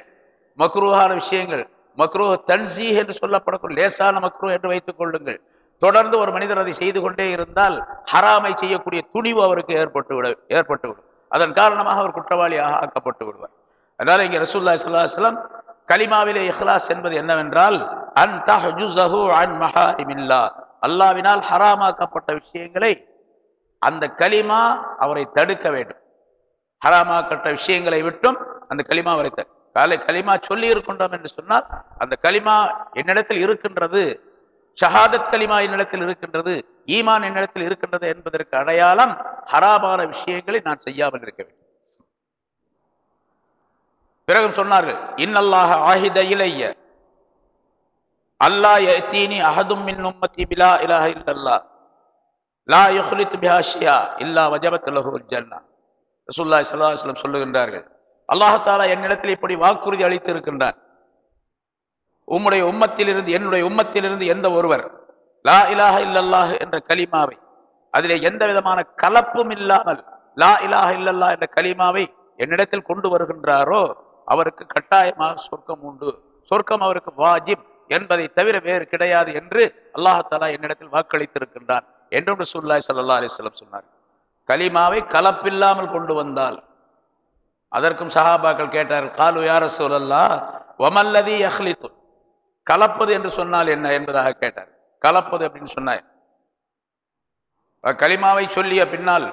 மக்ரூஹான விஷயங்கள் மக்ரூஹ் தன்சி என்று சொல்லப்படக்கூடிய லேசான மக்ரூ என்று வைத்துக் கொள்ளுங்கள். தொடர்ந்து ஒரு மனிதர் அதை செய்து கொண்டே இருந்தால் ஹராமை செய்யக்கூடிய துணிவு அவருக்கு ஏற்பட்டு விட ஏற்பட்டு விடும். அதன் காரணமாக அவர் குற்றவாளியாக ஆக்கப்பட்டு விடுவார். அதனால இங்கே ரசூல்லா ஸல்லல்லாஹு கலிமாவிலே இஹ்லாஸ் என்பது என்னவென்றால் அன் தஹ்ஜுஸஹு அன் மஹாரிமில்லா. அல்லாவினால் ஹராமாக்கப்பட்ட விஷயங்களை அந்த கலிமா அவரை தடுக்க வேண்டும். ஹராமாக்கப்பட்ட விஷயங்களை விட்டும் அந்த கலிமா அவரை த- காலை கலிமா சொல்லி இருக்கின்றோம் என்று சொன்னால் அந்த கலிமா என்னிடத்தில் இருக்கின்றது ஷஹாதத் கலிமா என்னிடத்தில் இருக்கின்றது ஈமான் என்னிடத்தில் இருக்கின்றது என்பதற்கு அடையாளம் ஹராபான விஷயங்களை நான் செய்யாமல் இருக்க வேண்டும். பிறகு சொன்னார்கள் இன்னல்லாக ஆஹித இலைய அல்லாஹ் யத்தீனி அஹதும் மின் உம்மத்தி பிலா இலாஹ இல்லல்லா லா யுஹ்லித் பிஹாஷியா இல்லா வஜபத் லஹுல் ஜன்னா. ரசூலுல்லாஹி ஸல்லல்லாஹு சொல்லுகின்றார்கள் அல்லாஹ் என்னிடத்தில் இப்படி வாக்குறுதி அளித்து இருக்கின்றான் உம்முடைய உம்மத்திலிருந்து என்னுடைய உம்மத்திலிருந்து எந்த ஒருவர் லா இலாஹ இல்லல்லாஹ் என்ற கலிமாவை அதிலே எந்த விதமான கலப்பும் இல்லாமல் லா இலாஹ இல்லல்லா என்ற கலிமாவை என்னிடத்தில் கொண்டு வருகின்றாரோ அவருக்கு கட்டாயமாக சொர்க்கம் உண்டு. சொர்க்கம் அவருக்கு வாஜிப் என்பதை தவிர வேறு கிடையாது என்று அல்லாஹாலா என்னிடத்தில் வாக்களித்திருக்கின்றான் என்றும் ரசூலுல்லாஹி சல்லா அலிஸ்லம் சொன்னார். கலிமாவை கலப்பில்லாமல் கொண்டு வந்தால் அதற்கும் சஹாபாக்கள் கேட்டார்கள் காலு யார சொல்லல்லா ஒமல்லதி அஹ்லித்து கலப்பது என்று சொன்னால் என்ன என்பதாக கேட்டார் கலப்பது அப்படின்னு சொன்னார் கலிமாவை சொல்லிய பின்னால்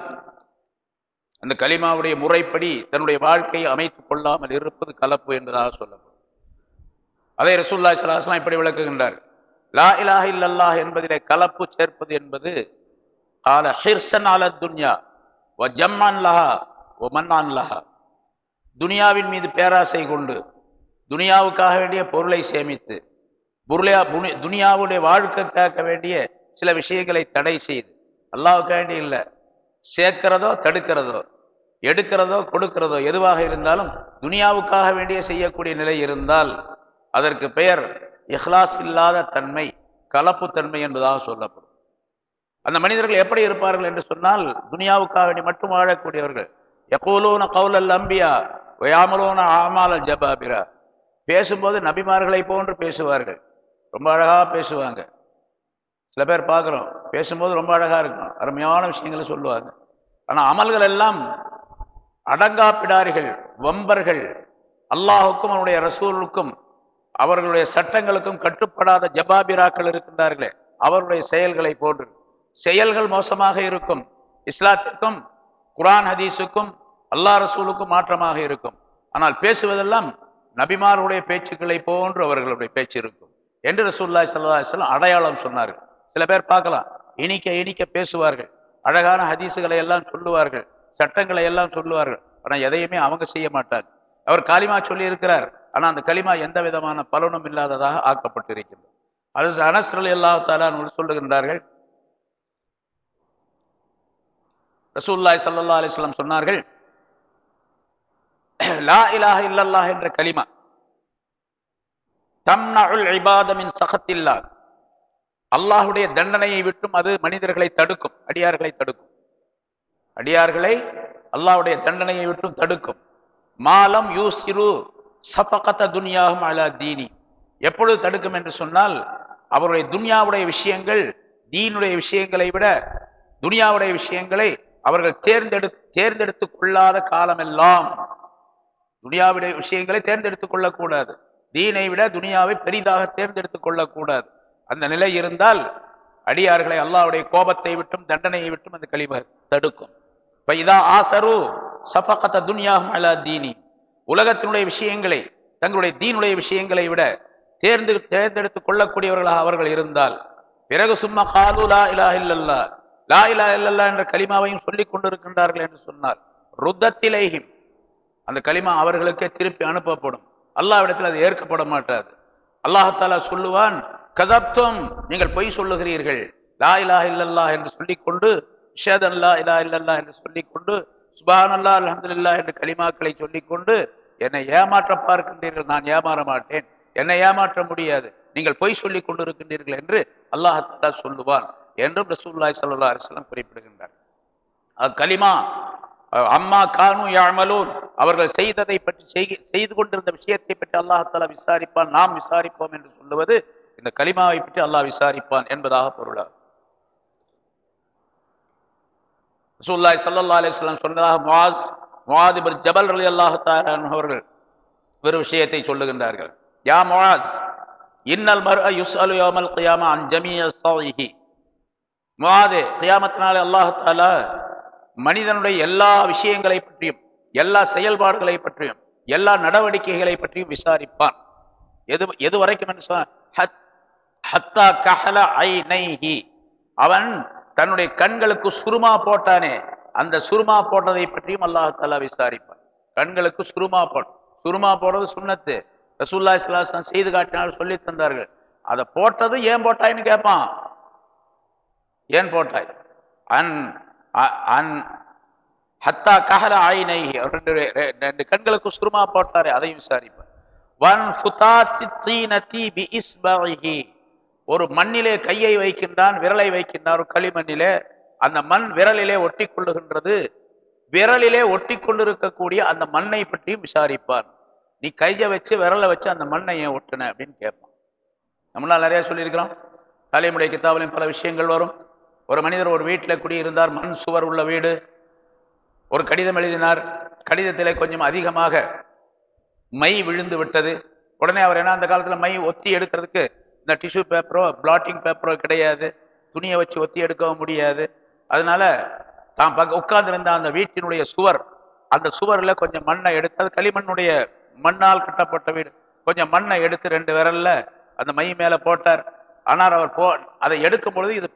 அந்த கலிமாவுடைய முறைப்படி தன்னுடைய வாழ்க்கையை அமைத்துக் கொள்ளாமல் இருப்பது கலப்பு என்பதாக சொல்லப்படும். அதே ரசூல்லா சலாஹ்லாம் இப்படி விளக்குகின்றார். லா இலாஹ இல்லல்லாஹ் என்பதிலே கலப்பு சேர்ப்பது என்பது கால ஹிர்சன் அல துன்யா ஓ ஜம்மான் லஹா ஒ மன்னான் லஹா. துனியாவின் மீது பேராசை கொண்டு துனியாவுக்காக வேண்டிய பொருளை சேமித்து பொருளையா துனியாவுடைய வாழ்க்கைக்காக வேண்டிய சில விஷயங்களை தடை செய்து அல்லாவுக்காக வேண்டிய இல்லை சேர்க்கிறதோ தடுக்கிறதோ எடுக்கிறதோ கொடுக்கிறதோ எதுவாக இருந்தாலும் துனியாவுக்காக வேண்டிய செய்யக்கூடிய நிலை இருந்தால் அதற்கு பெயர் இஹ்லாஸ் இல்லாத தன்மை கலப்பு தன்மை என்பதாக சொல்லப்படும். அந்த மனிதர்கள் எப்படி இருப்பார்கள் என்று சொன்னால் துனியாவுக்காக வேண்டி மட்டும் வாழக்கூடியவர்கள். யகூலூன கவுலல் அம்பியா ஒயாமலோன ஆமால் ஜபாபிரா. பேசும்போது நபிமார்களை போன்று பேசுவார்கள். ரொம்ப அழகாக பேசுவாங்க. சில பேர் பார்க்குறோம் பேசும்போது ரொம்ப அழகாக இருக்கும். அருமையான விஷயங்களை சொல்லுவாங்க. ஆனால் அமல்கள் எல்லாம் அடங்காப்பிடாரிகள் வம்பர்கள் அல்லாஹுக்கும் அவனுடைய ரசூலுக்கும் அவர்களுடைய சட்டங்களுக்கும் கட்டுப்படாத ஜபாபிராக்கள் இருக்கின்றார்களே அவருடைய செயல்களை போன்று. செயல்கள் மோசமாக இருக்கும் இஸ்லாத்திற்கும் குரான் ஹதீஸுக்கும் அல்லாஹ் ரசூலுக்கும் மாற்றமாக இருக்கும். ஆனால் பேசுவதெல்லாம் நபிமாருடைய பேச்சுக்களை போன்று அவர்களுடைய பேச்சு இருக்கும் என்று ரசூல்லாய் ஸல்லல்லாஹு அடையாளம் சொன்னார்கள். சில பேர் பார்க்கலாம் இனிக்க இனிக்க பேசுவார்கள் அழகான ஹதீஸுகளை எல்லாம் சொல்லுவார்கள். சட்டங்களை எல்லாம் சொல்லுவார்கள். ஆனால் எதையுமே அவங்க செய்ய மாட்டாங்க அவர் களிமா சொல்லி இருக்கிறார் ஆனா அந்த களிமா எந்த விதமான பலனும் இல்லாததாக ஆக்கப்பட்டிருக்கின்றது அது அனஸ்ரல் அல்லா தாலான் சொல்லுகின்றார்கள் ரசூல்லாய் சல்லா அலிஸ்லாம் சொன்னார்கள் லா இலாஹ இல்லல்லாஹ் என்ற கலிமா தம்னஉல் இபாதமின் சகத்தில்லா அல்லாஹுடைய தண்டனையை விட்டும் அது மனிதர்களை தடுக்கும் அடியார்களை தடுக்கும். அடியார்களை அல்லாஹ்வுடைய தண்டனையை விட்டும் தடுக்கும். மாலம் யூசிரு சஃபகத துனியாகும் அலா தீனி. எப்பொழுது தடுக்கும் என்று சொன்னால் அவருடைய துன்யாவுடைய விஷயங்கள் தீனுடைய விஷயங்களை விட துனியாவுடைய விஷயங்களை அவர்கள் தேர்ந்தெடு தேர்ந்தெடுத்து கொள்ளாத காலமெல்லாம் துனியாவுடைய விஷயங்களை தேர்ந்தெடுத்துக் கொள்ளக்கூடாது. தீனை விட துனியாவை பெரிதாக தேர்ந்தெடுத்துக் கொள்ளக்கூடாது. அந்த நிலை இருந்தால் அடியார்களை அல்லாவுடைய கோபத்தை விட்டும் தண்டனையை விட்டும் அந்த கழிவு தடுக்கும். இதா ஆசரு சஃபகத்த துனியாகும் அலா தீனி உலகத்தினுடைய விஷயங்களை தங்களுடைய தீனுடைய விஷயங்களை விட தேர்ந்து தேர்ந்தெடுத்து கொள்ளக்கூடியவர்களாக அவர்கள் இருந்தால் பிறகு சும்மா காலு லா இலா இல்லல்லா லா இலா இல்லல்லா என்ற கலிமாவையும் சொல்லிக் கொண்டிருக்கின்றார்கள் என்று சொன்னார் ருத்தத்திலேயும் அந்த கலிமா அவர்களுக்கே திருப்பி அனுப்பப்படும். அல்லாவிடத்தில் அது ஏற்கப்பட மாட்டாது. அல்லாஹாலா சொல்லுவான் கசப்தும் நீங்கள் பொய் சொல்லுகிறீர்கள். லா இலா இல்லல்லா என்று சொல்லிக்கொண்டு ஷேத் அல்லா இலா இல்லல்லா என்று சொல்லிக்கொண்டு சுபான் அல்லா அலமதுல்லா என்று கலிமாக்களை சொல்லிக்கொண்டு என்னை ஏமாற்ற பார்க்கின்றீர்கள் நான் ஏமாற மாட்டேன். என்னை ஏமாற்ற முடியாது. நீங்கள் பொய் சொல்லிக் கொண்டிருக்கின்றீர்கள் என்று அல்லாஹாலா சொல்லுவான் என்றும் ரசூல்லாய் சல்லா அலிஸ்லாம் குறிப்பிடுகின்றார். கலிமா அம்மா கானு யாமலூன் அவர்கள் செய்ததை பற்றி செய்து கொண்டிருந்த விஷயத்தை பற்றி அல்லாஹாலா விசாரிப்பான் நாம் விசாரிப்போம் என்று சொல்லுவது இந்த கலிமாவை பற்றி அல்லாஹ் விசாரிப்பான் என்பதாக பொருளாகும். ரசூல்லாய் சல்லா அலிஸ்லாம் சொன்னதாக மாஸ் மாதிபர் ஜபல் அலி தஆலா அவர்கள் ஒரு விஷயத்தை சொல்லுகின்றார்கள். யா மாஸ் இன்னல் மர்அ யுஸ்அலு யௌமல் கியாமா அன் ஜமீஇ ஸாயிஹி மாதே கியாமத் நாளே மனிதனுடைய எல்லா விஷயங்களை பற்றியும் எல்லா செயல்பாடுகளை பற்றியும் எல்லா நடவடிக்கைகளை பற்றியும் விசாரிப்பான். எது எது வரைக்கும் என்று சொன்ன ஹத்தா கஹல அவன் தன்னுடைய கண்களுக்கு சுருமா போட்டானே அந்த சுருமா போட்டதை பற்றியும் அல்லாஹ் விசாரிப்பான். கண்களுக்கு சுருமா போட் சுருமா போடுறது சுண்ணத்து. ரசூல்லா இஸ்லாசன் செய்து காட்டினாலும் சொல்லி தந்தார்கள். அதை போட்டது ஏன் போட்டாய்ன்னு கேட்பான் ஏன் போட்டாய்? அன் அ- அன் ஹத்தா கஹல ஆயினை ரெண்டு ரெண்டு கண்களுக்கு சுருமா போட்டாரே அதையும் விசாரிப்பார் வன் ஃபுதாத்தி தீனதி பி இஸ்பஹி. ஒரு மண்ணிலே கையை வைக்கின்றான் விரலை வைக்கின்றான் களிமண்ணிலே அந்த மண் விரலிலே ஒட்டி கொள்ளுகின்றது விரலிலே ஒட்டி கொண்டிருக்கக்கூடிய அந்த மண்ணை பற்றியும் விசாரிப்பார். நீ கையை வச்சு விரலை வச்சு அந்த மண்ணை ஏன் ஒட்டுன அப்படின்னு கேட்பான். நம்மளால் நிறைய சொல்லியிருக்கிறோம். தலைமுறை கித்தாவிலையும் பல விஷயங்கள் வரும். ஒரு மனிதர் ஒரு வீட்டில் குடியிருந்தார் மண் சுவர் உள்ள வீடு. ஒரு கடிதம் எழுதினார் கடிதத்திலே கொஞ்சம் அதிகமாக மை விழுந்து விட்டது. உடனே அவர் என்ன அந்த காலத்தில் மை ஒத்தி எடுக்கிறதுக்கு இந்த டிஷ்யூ பேப்பரோ பிளாட்டிங் பேப்பரோ கிடையாது. துணியை வச்சு ஒத்தி எடுக்கவும் முடியாது. அதனால தான் பக்க உட்கார்ந்திருந்த அந்த வீட்டினுடைய சுவர் அந்த சுவரில் கொஞ்சம் மண்ணை எடுத்து அது களிமண்ணுடைய மண்ணால் கட்டப்பட்ட வீடு. கொஞ்சம் மண்ணை எடுத்து ரெண்டு விரல்ல அந்த மை மேலே போட்டார். ஆனால் அவர் போ அதை எடுக்கும் பொழுது இது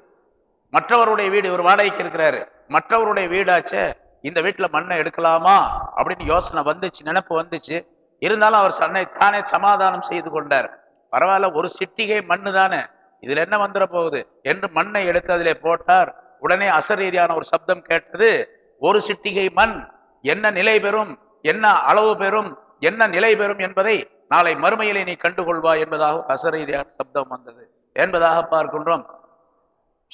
மற்றவருடைய வீடு இவர் வாடகைக்கு இருக்கிறாரு. மற்றவருடைய வீடாச்சே இந்த வீட்டில் மண்ணை எடுக்கலாமா அப்படின்னு யோசனை வந்துச்சு நினப்பு வந்துச்சு. இருந்தாலும் அவர் தன்னை தானே சமாதானம் செய்து கொண்டார். பரவாயில்ல ஒரு சிட்டிகை மண்ணு தானே. இதுல என்ன வந்துட போகுது? என்று மண்ணை எடுத்து அதிலே போட்டார். உடனே அசரீரியான ஒரு சப்தம் கேட்டது ஒரு சிட்டிகை மண் என்ன நிலை பெறும்? என்ன அளவு பெறும்? என்ன நிலை பெறும் என்பதை நாளை மறுமையிலே நீ கண்டுகொள்வா என்பதாக அசரீதியான சப்தம் வந்தது. என்பதாக பார்க்கின்றோம்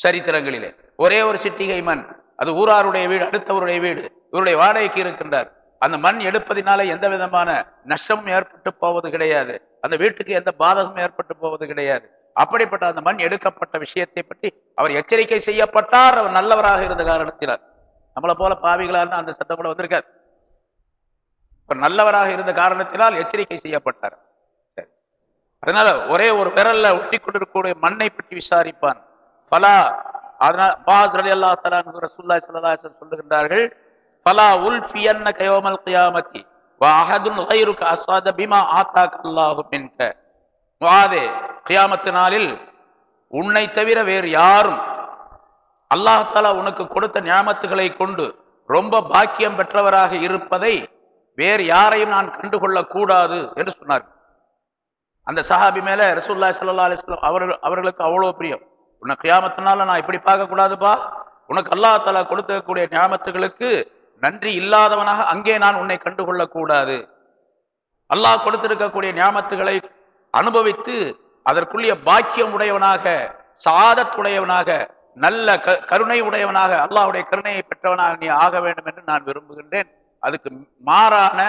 சரித்திரங்களிலே. ஒரே ஒரு சிட்டிகை மண் அது ஊராருடைய வீடு அடுத்தவருடைய வீடு இவருடைய வாடகைக்கு இருக்கின்றார். அந்த மண் எடுப்பதினால எந்த விதமான நஷ்டமும் ஏற்பட்டு போவது கிடையாது. அந்த வீட்டுக்கு எந்த பாதகமும் ஏற்பட்டு போவது கிடையாது. அப்படிப்பட்ட அந்த மண் எடுக்கப்பட்ட விஷயத்தை பற்றி அவர் எச்சரிக்கை செய்யப்பட்டார். அவர் நல்லவராக இருந்த காரணத்தினார் நம்மளை போல பாவிகளா இருந்தா அந்த சத்தம் கூட வந்திருக்கார் அவர் நல்லவராக இருந்த காரணத்தினால் எச்சரிக்கை செய்யப்பட்டார். சரி. அதனால ஒரே ஒரு விரல்ல ஒட்டி கொண்டிருக்கக்கூடிய மண்ணை பற்றி விசாரிப்பான். பலா அதனால் பாஸ் ரலி அல்லா தலான் ரசூல்லாய் சொல்லுகின்றார்கள் பலா உல்பியன்ன கயோமல் கயாமத்தி கியாமத்தி. வ அஹதுன் கைருக பிமா ஆத்தாக் அல்லாஹு மின்க வாதே கியாமத்து நாளில் உன்னை தவிர வேறு யாரும் அல்லாஹ் உனக்கு கொடுத்த ஞாமத்துகளை கொண்டு ரொம்ப பாக்கியம் பெற்றவராக இருப்பதை வேறு யாரையும் நான் கண்டுகொள்ள கூடாது என்று சொன்னார் அந்த சஹாபி மேல ரசூல்லா சல்லா அலிஸ்லாம் அவர்கள் அவர்களுக்கு அவ்வளவு பிரியம். உன்னை கியாமத்தினால நான் இப்படி பார்க்க கூடாதுப்பா உனக்கு அல்லாஹ் தஆலா கொடுத்தக்கூடிய ஞாபகத்துகளுக்கு நன்றி இல்லாதவனாக அங்கே நான் உன்னை கண்டுகொள்ளக்கூடாது. அல்லாஹ் கொடுத்திருக்கக்கூடிய ஞாபகத்துகளை அனுபவித்து அதற்குரிய பாக்கியம் உடையவனாக சாதத் உடையவனாக நல்ல க கருணை உடையவனாக அல்லாஹுடைய கருணையை பெற்றவனாக நீ ஆக வேண்டும் என்று நான் விரும்புகின்றேன். அதுக்கு மாறான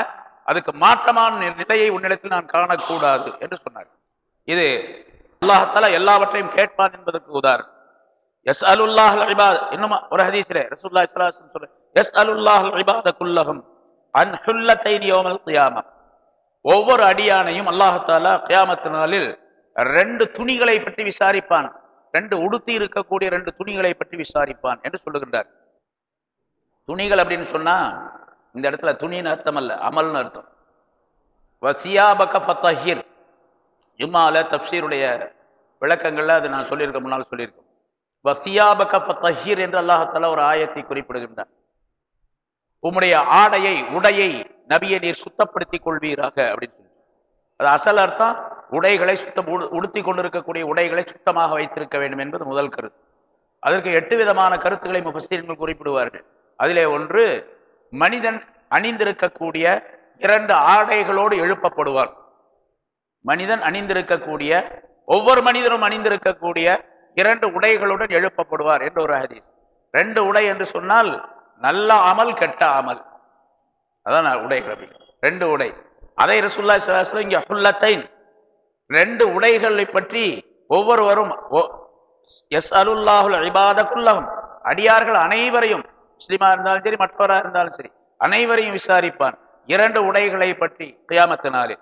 அதுக்கு மாற்றமான நிலையை உன்னிடத்தில் நான் காணக்கூடாது என்று சொன்னார் இது அல்லாஹத்தால எல்லாவற்றையும் கேட்பான் என்பதற்கு உதாரணம். எஸ் அலுல்லாஹ் இபாத் இன்னும் ஒரு ஹதீஸ்ரே ரசூல்லா இஸ்லாசன் சொல்ற எஸ் அலுல்லாஹ் இபாத குல்லகம் அன் ஹுல்லத்தைன் யௌமல் கியாமah ஒவ்வொரு அடியானையும் அல்லாஹாலா கியாமத்து நாளில் ரெண்டு துணிகளை பற்றி விசாரிப்பான். ரெண்டு உடுத்தி இருக்கக்கூடிய ரெண்டு துணிகளை பற்றி விசாரிப்பான் என்று சொல்லுகின்றார். துணிகள் அப்படின்னு சொன்னா இந்த இடத்துல துணின்னு அர்த்தம் அல்ல அமல்னு அர்த்தம். வசியாபக ஃபத்தஹிர். ஜும்மால தப்சீருடைய விளக்கங்கள்ல அது நான் சொல்லியிருக்க முன்னால் சொல்லியிருக்கேன் வசியாபக தஹீர் என்று அல்லாஹால ஒரு ஆயத்தை குறிப்பிடுகின்றார். உம்முடைய ஆடையை உடையை நபியை நீர் சுத்தப்படுத்திக் கொள்வீராக அப்படின்னு சொல்லி. அது அசல் அர்த்தம் உடைகளை சுத்தம் உடு- உடுத்திக் கொண்டிருக்கக்கூடிய உடைகளை சுத்தமாக வைத்திருக்க வேண்டும் என்பது முதல் கருத்து. அதற்கு எட்டு விதமான கருத்துக்களை முஃபஸ்ஸீர்கள் குறிப்பிடுவார்கள். அதிலே ஒன்று மனிதன் அணிந்திருக்கக்கூடிய இரண்டு ஆடைகளோடு எழுப்பப்படுவார் மனிதன் அணிந்திருக்கக்கூடிய ஒவ்வொரு மனிதனும் அணிந்திருக்கக்கூடிய இரண்டு உடைகளுடன் எழுப்பப்படுவார் என்று ஒரு ஹதீஸ். ரெண்டு உடை என்று சொன்னால் நல்ல அமல் கெட்ட அமல். அதான் உடைகள் ரெண்டு உடை. அதை ரசுல்லா ஸல்லல்லாஹு இங்க ஹுல்லத்தைன். ரெண்டு உடைகளை பற்றி ஒவ்வொருவரும் எஸ் அலுல்லாஹுல் இபாத குல்லஹும். அடியார்கள் அனைவரையும் முஸ்லீமா இருந்தாலும் சரி மற்றவராக இருந்தாலும் சரி அனைவரையும் விசாரிப்பான். இரண்டு உடைகளை பற்றி கியாமத்து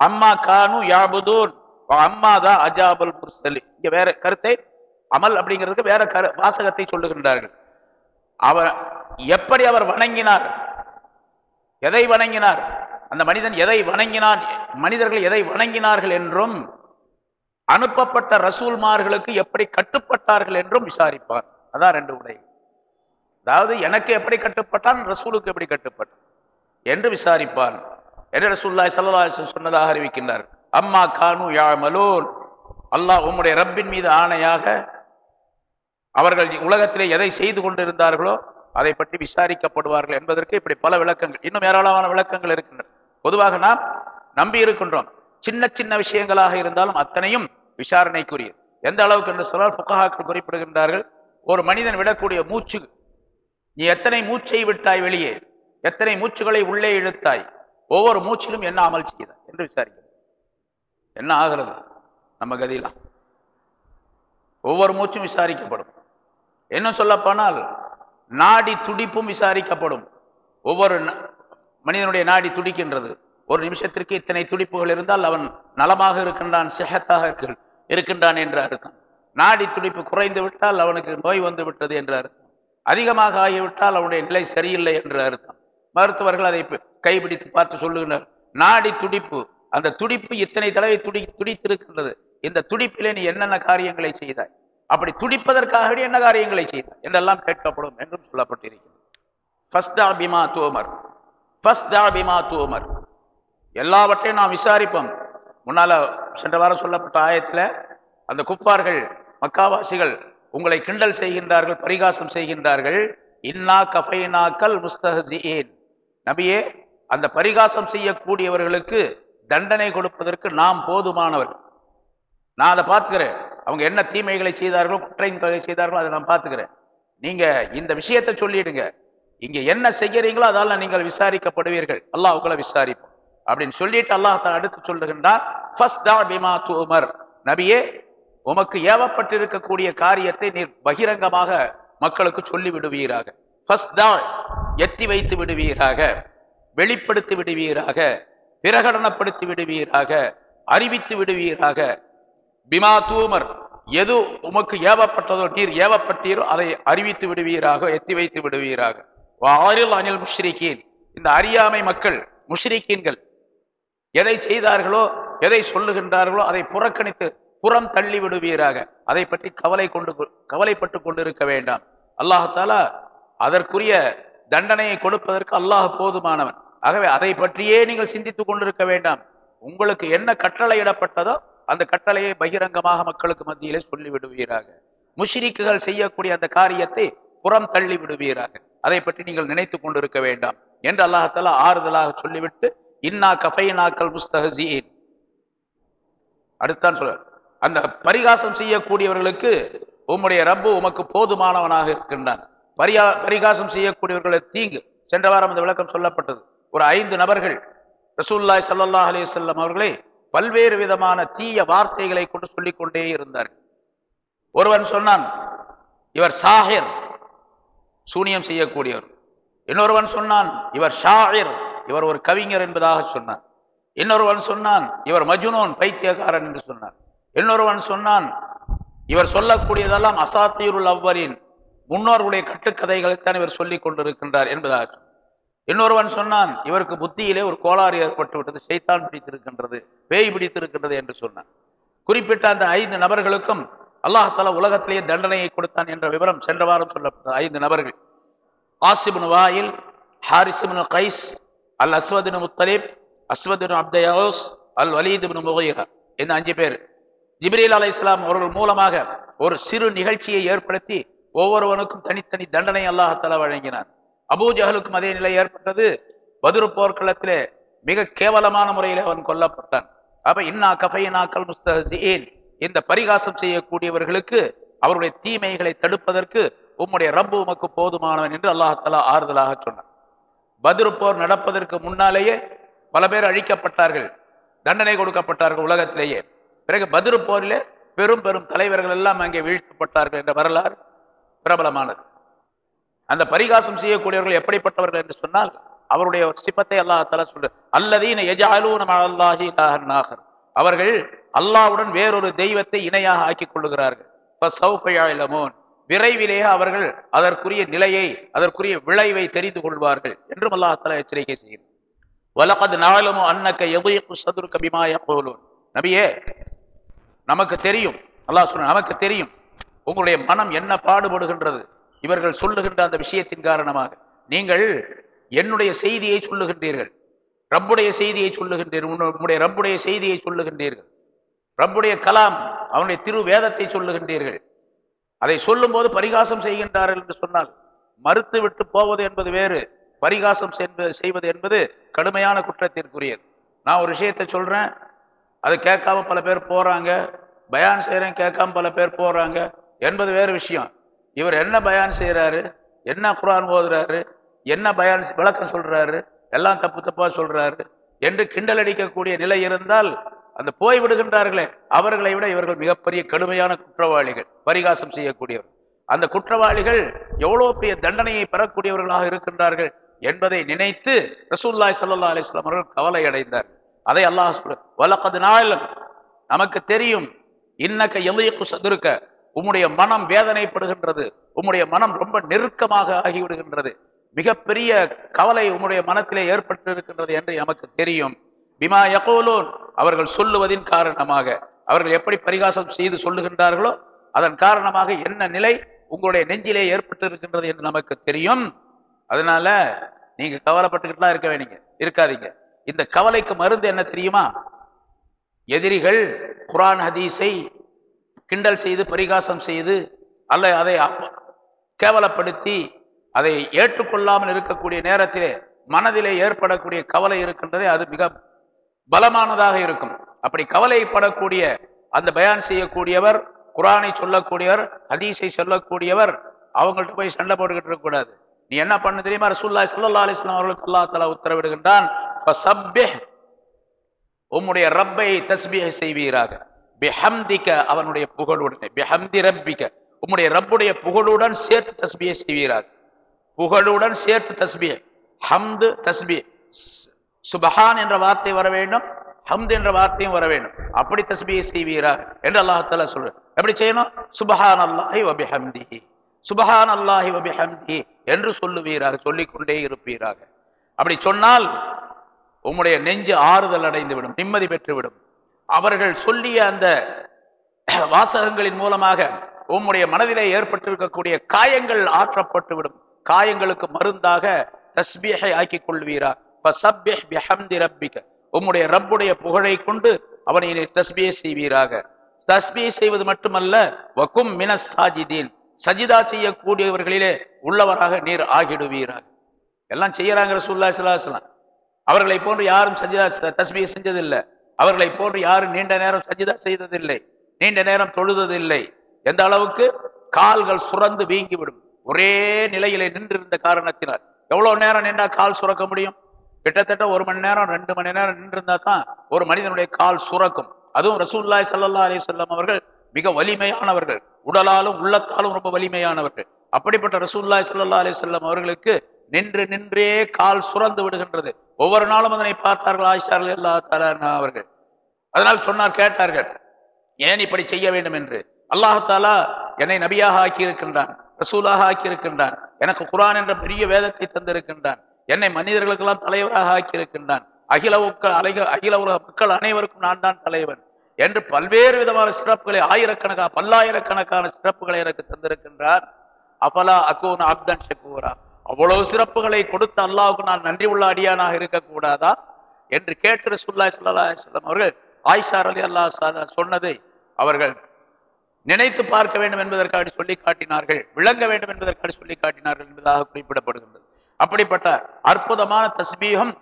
அம்மா கானு யாபுதூன். அம்மா தான் அஜாபுல் முர்சலி இங்க வேற கருத்தை அமல் அப்படிங்கிறதுக்கு வேற கரு வாசகத்தை சொல்லுகின்றார்கள். அவர் எப்படி அவர் வணங்கினார்? எதை வணங்கினார்? அந்த மனிதன் எதை வணங்கினான்? மனிதர்கள் எதை வணங்கினார்கள் என்றும் அனுப்பப்பட்ட ரசூல்மார்களுக்கு எப்படி கட்டுப்பட்டார்கள் என்றும் விசாரிப்பார். அதான் ரெண்டு உடை. அதாவது எனக்கு எப்படி கட்டுப்பட்டான் ரசூலுக்கு எப்படி கட்டுப்பட்டான் என்று விசாரிப்பான் என்று ரசூல்லாய் சல்லாஹ் சொன்னதாக அறிவிக்கின்றார் அம்மா கானு யாமலூன் அல்லாஹ் உம்முடைய ரப்பின் மீது ஆணையாக அவர்கள் உலகத்திலே எதை செய்து கொண்டிருந்தார்களோ அதை பற்றி விசாரிக்கப்படுவார்கள் என்பதற்கு இப்படி பல விளக்கங்கள் இன்னும் ஏராளமான விளக்கங்கள் இருக்கின்றன. பொதுவாக நாம் நம்பி இருக்கின்றோம். சின்ன சின்ன விஷயங்களாக இருந்தாலும் அத்தனையும் விசாரணைக்குரியது. எந்த அளவுக்கு என்று சொன்னால் ஃபுகஹாக்கள் குறிப்பிடுகின்றார்கள் ஒரு மனிதன் விடக்கூடிய மூச்சு நீ எத்தனை மூச்சை விட்டாய் வெளியே எத்தனை மூச்சுகளை உள்ளே இழுத்தாய் ஒவ்வொரு மூச்சிலும் என்ன அமல் செய்தாய் என்று விசாரிக்கிறது. என்ன ஆகிறது நம்ம கதிலாம் ஒவ்வொரு மூச்சும் விசாரிக்கப்படும். என்ன சொல்ல போனால் நாடி துடிப்பும் விசாரிக்கப்படும். ஒவ்வொரு மனிதனுடைய நாடி துடிக்கின்றது. ஒரு நிமிஷத்திற்கு இத்தனை துடிப்புகள் இருந்தால் அவன் நலமாக இருக்கின்றான் சிஹத்தாக இருக்க- இருக்கின்றான் என்ற அர்த்தம். நாடி துடிப்பு குறைந்து விட்டால் அவனுக்கு நோய் வந்து விட்டது என்ற அர்த்தம். அதிகமாக ஆகிவிட்டால் அவனுடைய நிலை சரியில்லை என்ற அர்த்தம். மருத்துவர்கள் அதை கைபிடித்து பார்த்து சொல்லுகின்றனர். நாடி துடிப்பு அந்த துடிப்பு இத்தனை தடவை துடி துடித்திருக்கின்றது. இந்த துடிப்பிலே நீ என்னென்ன காரியங்களை செய்தாய்? அப்படி துடிப்பதற்காக என்ன காரியங்களை செய்தாய் என்றெல்லாம் கேட்கப்படும் என்றும் சொல்லப்பட்டிருக்கிறது. ஃபஸ்தா பிமா தூமர் ஃபஸ்தா பிமா தூமர் எல்லாவற்றையும் நாம் விசாரிப்போம். முன்னால சென்ற வாரம் சொல்லப்பட்ட ஆயத்தில் அந்த குப்பார்கள் மக்காவாசிகள் உங்களை கிண்டல் செய்கின்றார்கள் பரிகாசம் செய்கின்றார்கள். இன்னா கஃபைனாக்கல் முஸ்தஹின் நபியே அந்த பரிகாசம் செய்யக்கூடியவர்களுக்கு தண்டனை கொடுப்பதற்கு நாம் போதுமானவர் நான் அதை பார்த்துக்கிறேன். அவங்க என்ன தீமைகளை செய்தார்களோ குற்றங்களை செய்தார்களோ அதை நான் பார்த்துக்கிறேன். நீங்க இந்த விஷயத்தை சொல்லிடுங்க. இங்க என்ன செய்கிறீங்களோ அதால நீங்கள் விசாரிக்கப்படுவீர்கள். அல்லாஹ் உங்களை விசாரிப்போம். அப்படின்னு சொல்லிட்டு அல்லாஹ் அடுத்து சொல்லுகின்றார் நபியே உமக்கு ஏவப்பட்டிருக்கக்கூடிய காரியத்தை நீர் பகிரங்கமாக மக்களுக்கு சொல்லி விடுவீராக எத்தி வைத்து விடுவீராக. வெளிப்படுத்தி விடுவீராக. பிரகடனப்படுத்தி விடுவீராக. அறிவித்து விடுவீராக. பிமா தூமர் எது உமக்கு ஏவப்பட்டதோ நீர் ஏவப்பட்டீரோ அதை அறிவித்து விடுவீராக எத்தி வைத்து விடுவீராக. வாரில் அனில் முஷ்ரிகீன். இந்த அறியாமை மக்கள் முஷ்ரிக்கீன்கள் எதை செய்தார்களோ எதை சொல்லுகின்றார்களோ அதை புறக்கணித்து புறம் தள்ளி விடுவீராக. அதை பற்றி கவலை கொண்டு கவலைப்பட்டு கொண்டிருக்க வேண்டாம். அல்லாஹாலா அதற்குரிய தண்டனையை கொடுப்பதற்கு அல்லாஹ் போதுமானவன். ஆகவே அதை பற்றியே நீங்கள் சிந்தித்துக் கொண்டிருக்க வேண்டாம். உங்களுக்கு என்ன கட்டளையிடப்பட்டதோ அந்த கட்டளையை பகிரங்கமாக மக்களுக்கு மத்தியிலே சொல்லி விடுவீராக முஷ்ரிக்குகள் செய்யக்கூடிய அந்த காரியத்தை புறம் தள்ளி விடுவீராக. அதை பற்றி நீங்கள் நினைத்துக் கொண்டிருக்க வேண்டாம் என்று அல்லாஹால ஆறுதலாக சொல்லிவிட்டு இன்னா கஃபைனாக்கல் முஸ்தஹசீன் அடுத்தான் சொல்ல அந்த பரிகாசம் செய்யக்கூடியவர்களுக்கு உம்முடைய ரப்பு உமக்கு போதுமானவனாக இருக்கின்றான். பரியா பரிகாசம் செய்யக்கூடியவர்களை தீங்கு. சென்ற வாரம் அந்த விளக்கம் சொல்லப்பட்டது. ஒரு ஐந்து நபர்கள் ரசூல்லாய் ஸல்லல்லாஹு அலி வஸல்லம் அவர்களை பல்வேறு விதமான தீய வார்த்தைகளை கொண்டு சொல்லிக்கொண்டே இருந்தார்கள் ஒருவன் சொன்னான் இவர் சாஹிர் சூனியம் செய்யக்கூடியவர். இன்னொருவன் சொன்னான் இவர் ஷாயிர் இவர் ஒரு கவிஞர் என்பதாக சொன்னான் இன்னொருவன் சொன்னான் இவர் மஜுனோன் பைத்தியக்காரன் என்று சொன்னார். இன்னொருவன் சொன்னான் இவர் சொல்லக்கூடியதெல்லாம் அசாத்தியுருள் அவ்வரின் முன்னோர்களுடைய கட்டுக்கதைகளைத்தான் இவர் சொல்லிக் கொண்டிருக்கின்றார் என்பதாக இன்னொருவன் சொன்னான் இவருக்கு புத்தியிலே ஒரு கோளாறு ஏற்பட்டு விட்டது சைத்தான் பிடித்திருக்கின்றது பேய் பிடித்திருக்கின்றது என்று சொன்னான். குறிப்பிட்ட அந்த ஐந்து நபர்களுக்கும் அல்லாஹால உலகத்திலேயே தண்டனையை கொடுத்தான் என்ற விவரம் சென்ற வாரம் சொல்லப்பட்ட ஐந்து நபர்கள். ஆசிபின் வாயில் ஹாரிசிபின் கைஸ் அல் அஸ்வதின் முத்தலீப் அஸ்வதின் அப்தயோஸ் அல் வலீதுபின் முகைரா இந்த அஞ்சு பேர். ஜிப்ரீல் அலை இஸ்லாம் அவர்கள் மூலமாக ஒரு சிறு நிகழ்ச்சியை ஏற்படுத்தி ஒவ்வொருவனுக்கும் தனித்தனி தண்டனை அல்லாஹால வழங்கினான். அபூ ஜஹலுக்கும் அதே நிலை ஏற்பட்டது. பதுரு போர்க்களத்திலே மிக கேவலமான முறையில் அவன் கொல்லப்பட்டான். அப்ப இன்னா கஃபைனாக்கல் முஸ்தீன் இந்த பரிகாசம் செய்யக்கூடியவர்களுக்கு அவருடைய தீமைகளை தடுப்பதற்கு உம்முடைய ரப்பு உமக்கு போதுமானவன் என்று அல்லாஹாலா ஆறுதலாக சொன்னான். பத்ரு போர் நடப்பதற்கு முன்னாலேயே பல பேர் அழிக்கப்பட்டார்கள் தண்டனை கொடுக்கப்பட்டார்கள் உலகத்திலேயே. பிறகு பதிரு போரிலே பெரும் பெரும் தலைவர்கள் எல்லாம் அங்கே வீழ்த்தப்பட்டார்கள் என்ற வரலாறு பிரபலமானது. அந்த பரிகாசம் செய்யக்கூடியவர்கள் எப்படிப்பட்டவர்கள் என்று சொன்னால் அவருடைய சிப்பத்தை அல்லாஹால சொல்ற அல்லதீன எஜாலூன அல்லாஹி நாகர் அவர்கள் அல்லாவுடன் வேறொரு தெய்வத்தை இணையாக ஆக்கிக் கொள்ளுகிறார்கள். இப்போ யஅலமூன். விரைவிலேயே அவர்கள் அதற்குரிய நிலையை அதற்குரிய விளைவை தெரிந்து கொள்வார்கள் என்றும் அல்லாஹால எச்சரிக்கை செய்கிறார் வலகத் நாளமு அன்னக்க எதையப்பு சதுர்க்க பிமா நபியே நமக்கு தெரியும் அல்லாஹ் சொன்ன நமக்கு தெரியும் உங்களுடைய மனம் என்ன பாடுபடுகின்றது? இவர்கள் சொல்லுகின்ற அந்த விஷயத்தின் காரணமாக. நீங்கள் என்னுடைய செய்தியை சொல்லுகின்றீர்கள். ரப்புடைய செய்தியை சொல்லுகின்றீர்கள். உன்னுடைய ரப்புடைய செய்தியை சொல்லுகின்றீர்கள். ரப்புடைய கலாம் அவனுடைய திரு வேதத்தை சொல்லுகின்றீர்கள். அதை சொல்லும்போது பரிகாசம் செய்கின்றார்கள் என்று சொன்னால் மறுத்து விட்டு போவது என்பது வேறு பரிகாசம் செய்வது என்பது கடுமையான குற்றத்திற்குரியது. நான் ஒரு விஷயத்தை சொல்றேன் அதை கேட்காம பல பேர் போறாங்க பயான் செய்யறேன் கேட்காம பல பேர் போறாங்க என்பது வேறு விஷயம். இவர் என்ன பயான் செய்கிறாரு என்ன குரான் ஓதுறாரு? என்ன பயான் விளக்கம் சொல்றாரு? எல்லாம் தப்பு தப்பா சொல்றாரு? என்று கிண்டல் அடிக்கக்கூடிய நிலை இருந்தால் அந்த போய் விடுகின்றார்களே அவர்களை விட இவர்கள் மிகப்பெரிய கடுமையான குற்றவாளிகள் பரிகாசம் செய்யக்கூடியவர். அந்த குற்றவாளிகள் எவ்வளவு பெரிய தண்டனையை பெறக்கூடியவர்களாக இருக்கின்றார்கள் என்பதை நினைத்து ரசூல்லாய் சல்லா அலிஸ்லாம் அவர்கள் கவலை அடைந்தார். அதை அல்லாஹ் சொல்ற நாளும் நமக்கு தெரியும் இன்னக்க எல்லையக்கு சதுருக்க. உம்முடைய மனம் வேதனைப்படுகின்றது. உம்முடைய மனம் ரொம்ப நெருக்கமாக ஆகிவிடுகின்றது. மிகப்பெரிய கவலை உம்முடைய மனத்திலே ஏற்பட்டு இருக்கின்றது என்று நமக்கு தெரியும். பிமா யகோலோன் அவர்கள் சொல்லுவதின் காரணமாக. அவர்கள் எப்படி பரிகாசம் செய்து சொல்லுகின்றார்களோ அதன் காரணமாக என்ன நிலை உங்களுடைய நெஞ்சிலே ஏற்பட்டு இருக்கின்றது என்று நமக்கு தெரியும். அதனால நீங்க கவலைப்பட்டுக்கிட்டுலாம் இருக்க வேண்டிங்க இருக்காதீங்க. இந்த கவலைக்கு மருந்து என்ன தெரியுமா? எதிரிகள் குரான் ஹதீஸை கிண்டல் செய்து பரிகாசம் செய்து அல்ல அதை கேவலப்படுத்தி அதை ஏற்றுக்கொள்ளாமல் இருக்கக்கூடிய நேரத்திலே மனதிலே ஏற்படக்கூடிய கவலை இருக்கின்றதே அது மிக பலமானதாக இருக்கும். அப்படி கவலைப்படக்கூடிய அந்த பயான் செய்யக்கூடியவர் குரானை சொல்லக்கூடியவர் ஹதீஸை சொல்லக்கூடியவர் அவங்கள்ட்ட போய் சண்டை போட்டுக்கிட்டு இருக்கக்கூடாது நீ என்ன பண்ண தெரியுமா? ரசூல்லா சல்லா அலிஸ்லாம் அவர்களுக்கு அல்லா தலா உத்தரவிடுகின்றான் உம்முடைய ரப்பை தஸ்பீஹ் செய்வீராக. பிஹம்திக அவனுடைய புகழுடனே பிஹம்தி ரப்பிக. உம்முடைய ரப்புடைய புகழுடன் சேர்த்து தஸ்பியை செய்வீராக. புகழுடன் சேர்த்து தஸ்பீஹ் ஹம்து தஸ்பி சுபஹான் என்ற வார்த்தை வர வேண்டும். ஹம்து என்ற வார்த்தையும் வர வேண்டும். அப்படி தஸ்பியை செய்வீரா என்று அல்லாஹால சொல்ற எப்படி செய்யணும்? சுபஹான் அல்லாஹி வபிஹம்திஹி சுபஹான் அல்லாஹி வபிஹம்திஹி என்று சொல்லுவீராக சொல்லிக்கொண்டே இருப்பீராக. அப்படி சொன்னால் உம்முடைய நெஞ்சு ஆறுதல் அடைந்துவிடும் நிம்மதி பெற்றுவிடும் அவர்கள் சொல்லிய அந்த வாசகங்களின் மூலமாக உம்முடைய மனதிலே ஏற்பட்டிருக்கக்கூடிய காயங்கள் ஆற்றப்பட்டுவிடும் காயங்களுக்கு மருந்தாக தஸ்பீஹை ஆக்கிக் கொள்வீரா உம்முடைய ரப்புடைய புகழை கொண்டு அவனை தஸ்பியை செய்வீராக. தஸ்பியை செய்வது மட்டுமல்ல வக்கும் மினஸ் சாஜிதீன். சஜிதா செய்யக்கூடியவர்களிலே உள்ளவராக நீர் ஆகிடுவீராக. எல்லாம் செய்யறாங்க ரசூல்லா சிலாசலாம் அவர்களை போன்று யாரும் சஜிதா தஸ்பியை செஞ்சதில்லை. அவர்களை போன்று யாரும் நீண்ட நேரம் சஜிதா செய்ததில்லை. நீண்ட நேரம் தொழுததில்லை. எந்த அளவுக்கு? கால்கள் சுரந்து வீங்கிவிடும். ஒரே நிலையிலே நின்றிருந்த காரணத்தினால். எவ்வளவு நேரம் நின்றா கால் சுரக்க முடியும்? கிட்டத்தட்ட ஒரு மணி நேரம் ரெண்டு மணி நேரம் நின்றிருந்தா தான் ஒரு மனிதனுடைய கால் சுரக்கும். அதுவும் ரசூல்லாய் சல்லா அலி சொல்லம் அவர்கள் மிக வலிமையானவர்கள். உடலாலும் உள்ளத்தாலும் ரொம்ப வலிமையானவர்கள். அப்படிப்பட்ட ரசூல்லாய் சல்லா அலி சொல்லம் அவர்களுக்கு நின்று நின்றே கால் சுரந்து விடுகின்றது. ஒவ்வொரு நாளும் அதனை பார்த்தார்கள் ஆயிஷார்கள் எல்லா தாலா அவர்கள். அதனால் சொன்னார் கேட்டார்கள் ஏன் இப்படி செய்ய வேண்டும் என்று? அல்லாஹு தாலா என்னை நபியாக ஆக்கி இருக்கின்றான் ரசூலாக ஆக்கி இருக்கின்றான் எனக்கு குரான் என்ற பெரிய வேதத்தை தந்திருக்கின்றான் என்னை மனிதர்களுக்கெல்லாம் தலைவராக ஆக்கியிருக்கின்றான். அகில உக்கள் அலைக அகில உலக மக்கள் அனைவருக்கும் நான் தான் தலைவன் என்று பல்வேறு விதமான சிறப்புகளை ஆயிரக்கணக்கான பல்லாயிரக்கணக்கான சிறப்புகளை எனக்கு தந்திருக்கின்றார். அபலா அகோன் அப்தன் ஷக்கூரா அவ்வளவு சிறப்புகளை கொடுத்த அல்லாவுக்கு நான் நன்றி உள்ள அடியானாக இருக்கக்கூடாதா என்று கேட்டு ரசூல்லாய் ஸல்லல்லாஹு சொல்லம் அவர்கள் ஆயிஷார் அலி அல்லாஹ் சொன்னதை அவர்கள் நினைத்து பார்க்க வேண்டும் என்பதற்காக சொல்லி காட்டினார்கள் விளங்க வேண்டும் என்பதற்காக சொல்லி காட்டினார்கள் என்பதாக குறிப்பிடப்படுகின்றது. அப்படிப்பட்ட அற்புதமான தஸ்பீகம்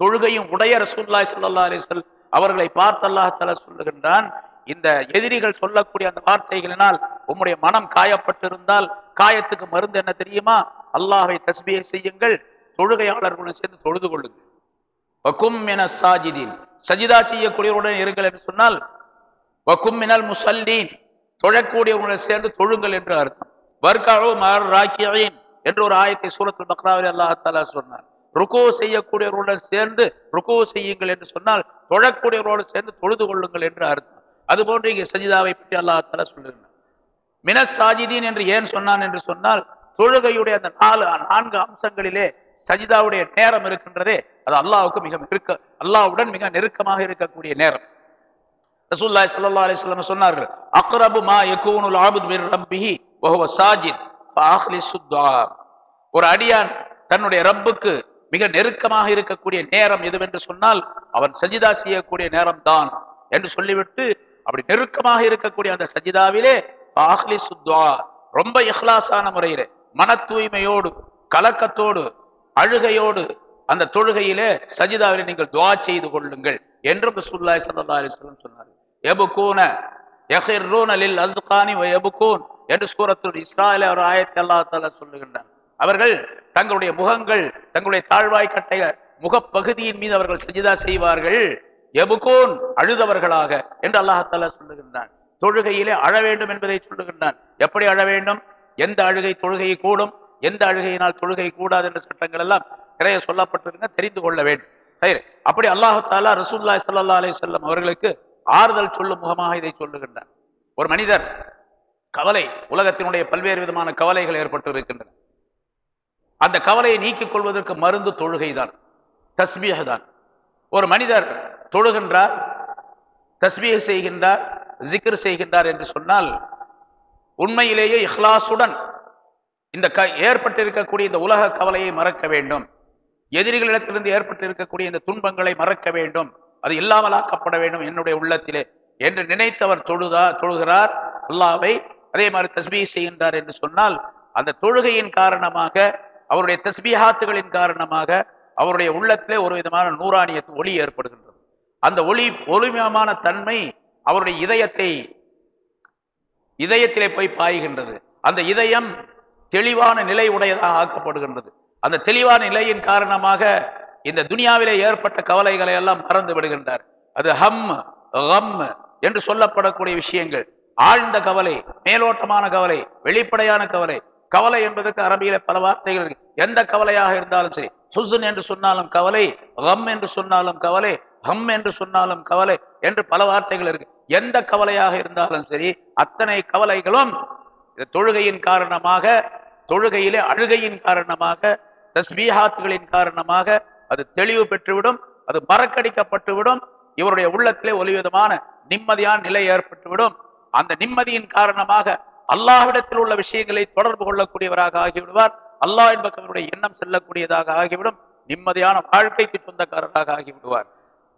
தொழுகையும் உடைய ரசூல்லாய் சல்லா அலிசல் அவர்களை பார்த்து அல்லாஹ் சொல்லுகின்றான் இந்த எதிரிகள் சொல்லக்கூடிய அந்த வார்த்தைகளினால் உம்முடைய மனம் காயப்பட்டிருந்தால் காயத்துக்கு மருந்து என்ன தெரியுமா? அல்லாஹை தஸ்பியை செய்யுங்கள் தொழுகையாளர்களுடன் சேர்ந்து தொழுது கொள்ளுங்கள். வக்கும் என சாஜிதீன். சஜிதா செய்யக்கூடியவருடன் இருங்கள் என்று சொன்னால் வக்கும் மினல் முசல்லீன். தொழக்கூடியவர்களுடன் சேர்ந்து தொழுங்கள் என்று அர்த்தம். வர்காவு மர் ராக்கியின் என்று ஒரு ஆயத்தை சூரத்தில் பக்ராவில் அல்லாஹ் சொன்னார். ருக்கோ செய்யக்கூடியவர்களுடன் சேர்ந்து ருக்கோ செய்யுங்கள் என்று சொன்னால் தொழக்கூடியவர்களோடு சேர்ந்து தொழுது கொள்ளுங்கள் என்று அர்த்தம். அதுபோன்று இங்கே சஜிதாவை பற்றி அல்லாஹ் தாலா சொல்லுகிறார் மினஸ் சாஜிதீன் என்று ஏன் சொன்னான் என்று சொன்னால் தொழுகையுடைய அந்த நாலு நான்கு அம்சங்களிலே சஜிதாவுடைய நேரம் இருக்கின்றதே அது அல்லாவுக்கு மிக நெருக்க அல்லாஹ்வுடன் மிக நெருக்கமாக இருக்கக்கூடிய நேரம். ரசூல்லாய் சல்லா அலைஹி வஸல்லம் சொன்னார்கள் அக்ரபு மா யகூனுல் ஆபுத் மிர் ரப்பிஹி வஹுவ சாஜித் ஃபஅக்லிசு ஒரு அடியான் தன்னுடைய ரப்புக்கு மிக நெருக்கமாக இருக்கக்கூடிய நேரம் எதுவென்று சொன்னால் அவன் சஜிதா செய்யக்கூடிய நேரம் தான் என்று சொல்லிவிட்டு அப்படி நெருக்கமாக இருக்கக்கூடிய அந்த சஜிதாவிலே ஆஹ்லி சுத்வா ரொம்ப இஹ்லாசான முறையில மன தூய்மையோடு கலக்கத்தோடு அழுகையோடு அந்த தொழுகையிலே சஜிதாவிலே நீங்கள் துவா செய்து கொள்ளுங்கள் என்றும் சுல்லாய் சல்லா அலைஹி சொன்னார். எபுகூன யஹிர்ரூன லில் அஸ்கானி எபுகூன் என்று சூரத்து இஸ்ராயில அவர் ஆயத்தை அல்லாஹ் தஆலா சொல்லுகின்றார் அவர்கள் தங்களுடைய முகங்கள் தங்களுடைய தாழ்வாய் கட்டைய முகப்பகுதியின் மீது அவர்கள் சஜிதா செய்வார்கள். எபுகோன் அழுதவர்களாக என்று அல்லாஹால சொல்லுகின்றான். தொழுகையிலே அழ வேண்டும் என்பதை சொல்லுகின்றான். எப்படி அழ வேண்டும்? எந்த அழுகை தொழுகையை கூடும்? எந்த அழுகையினால் தொழுகை கூடாது என்ற சட்டங்கள் எல்லாம் நிறைய சொல்லப்பட்டிருக்க தெரிந்து கொள்ள வேண்டும். சரி அப்படி அல்லாஹாலா ரசூல்லாய் ஸல்லல்லாஹு அலைஹி அவர்களுக்கு ஆறுதல் சொல்லும் முகமாக இதை சொல்லுகின்றார் ஒரு மனிதர் கவலை உலகத்தினுடைய பல்வேறு விதமான கவலைகள் ஏற்பட்டு இருக்கின்றன அந்த கவலையை நீக்கிக் கொள்வதற்கு மருந்து தொழுகைதான் தஸ்பீஹ் தான். ஒரு மனிதர் தொழுகின்றார் தஸ்பீஹ் செய்கின்றார் ஜிக்ர் செய்கின்றார் என்று சொன்னால் உண்மையிலேயே இஹ்லாசுடன் இந்த க ஏற்பட்டிருக்கக்கூடிய இந்த உலக கவலையை மறக்க வேண்டும். எதிரிகளிடத்திலிருந்து ஏற்பட்டிருக்கக்கூடிய இந்த துன்பங்களை மறக்க வேண்டும். அது இல்லாமலாக்கப்பட வேண்டும் என்னுடைய உள்ளத்திலே என்று நினைத்தவர் தொழுதா தொழுகிறார் அல்லாவை அதே மாதிரி தஸ்பீ செய்கின்றார் என்று சொன்னால் அந்த தொழுகையின் காரணமாக அவருடைய தஸ்பீஹாத்துகளின் காரணமாக அவருடைய உள்ளத்திலே ஒரு விதமான நூறானிய ஒளி ஏற்படுகின்றது. அந்த ஒளி ஒளிமயமான தன்மை அவருடைய இதயத்தை இதயத்திலே போய் பாய்கின்றது. அந்த இதயம் தெளிவான நிலை உடையதாக ஆக்கப்படுகின்றது. அந்த தெளிவான நிலையின் காரணமாக இந்த துனியாவிலே ஏற்பட்ட கவலைகளை எல்லாம் மறந்து விடுகின்றார். அது ஹம் ஹம் என்று சொல்லப்படக்கூடிய விஷயங்கள். ஆழ்ந்த கவலை மேலோட்டமான கவலை வெளிப்படையான கவலை. கவலை என்பதற்கு அரபியில பல வார்த்தைகள் எந்த கவலையாக இருந்தாலும் சரி ஹுசுன் என்று சொன்னாலும் கவலை ஹம் என்று சொன்னாலும் கவலை ஹம் என்று சொன்னாலும் கவலை என்று பல வார்த்தைகள் இருக்கு. எந்த கவலையாக இருந்தாலும் சரி அத்தனை கவலைகளும் தொழுகையின் காரணமாக தொழுகையிலே அழுகையின் காரணமாக தஸ்மீஹாத்துகளின் காரணமாக அது தெளிவு பெற்றுவிடும் அது மறக்கடிக்கப்பட்டுவிடும் இவருடைய உள்ளத்திலே ஒரு விதமான நிம்மதியான நிலை ஏற்பட்டுவிடும். அந்த நிம்மதியின் காரணமாக அல்லாஹ்விடத்தில் உள்ள விஷயங்களை தொடர்பு கொள்ளக்கூடியவராக ஆகிவிடுவார். அல்லாஹ் என்பவருடைய எண்ணம் செல்லக்கூடியதாக ஆகிவிடும். நிம்மதியான வாழ்க்கைக்கு சொந்தக்காரராக ஆகிவிடுவார்.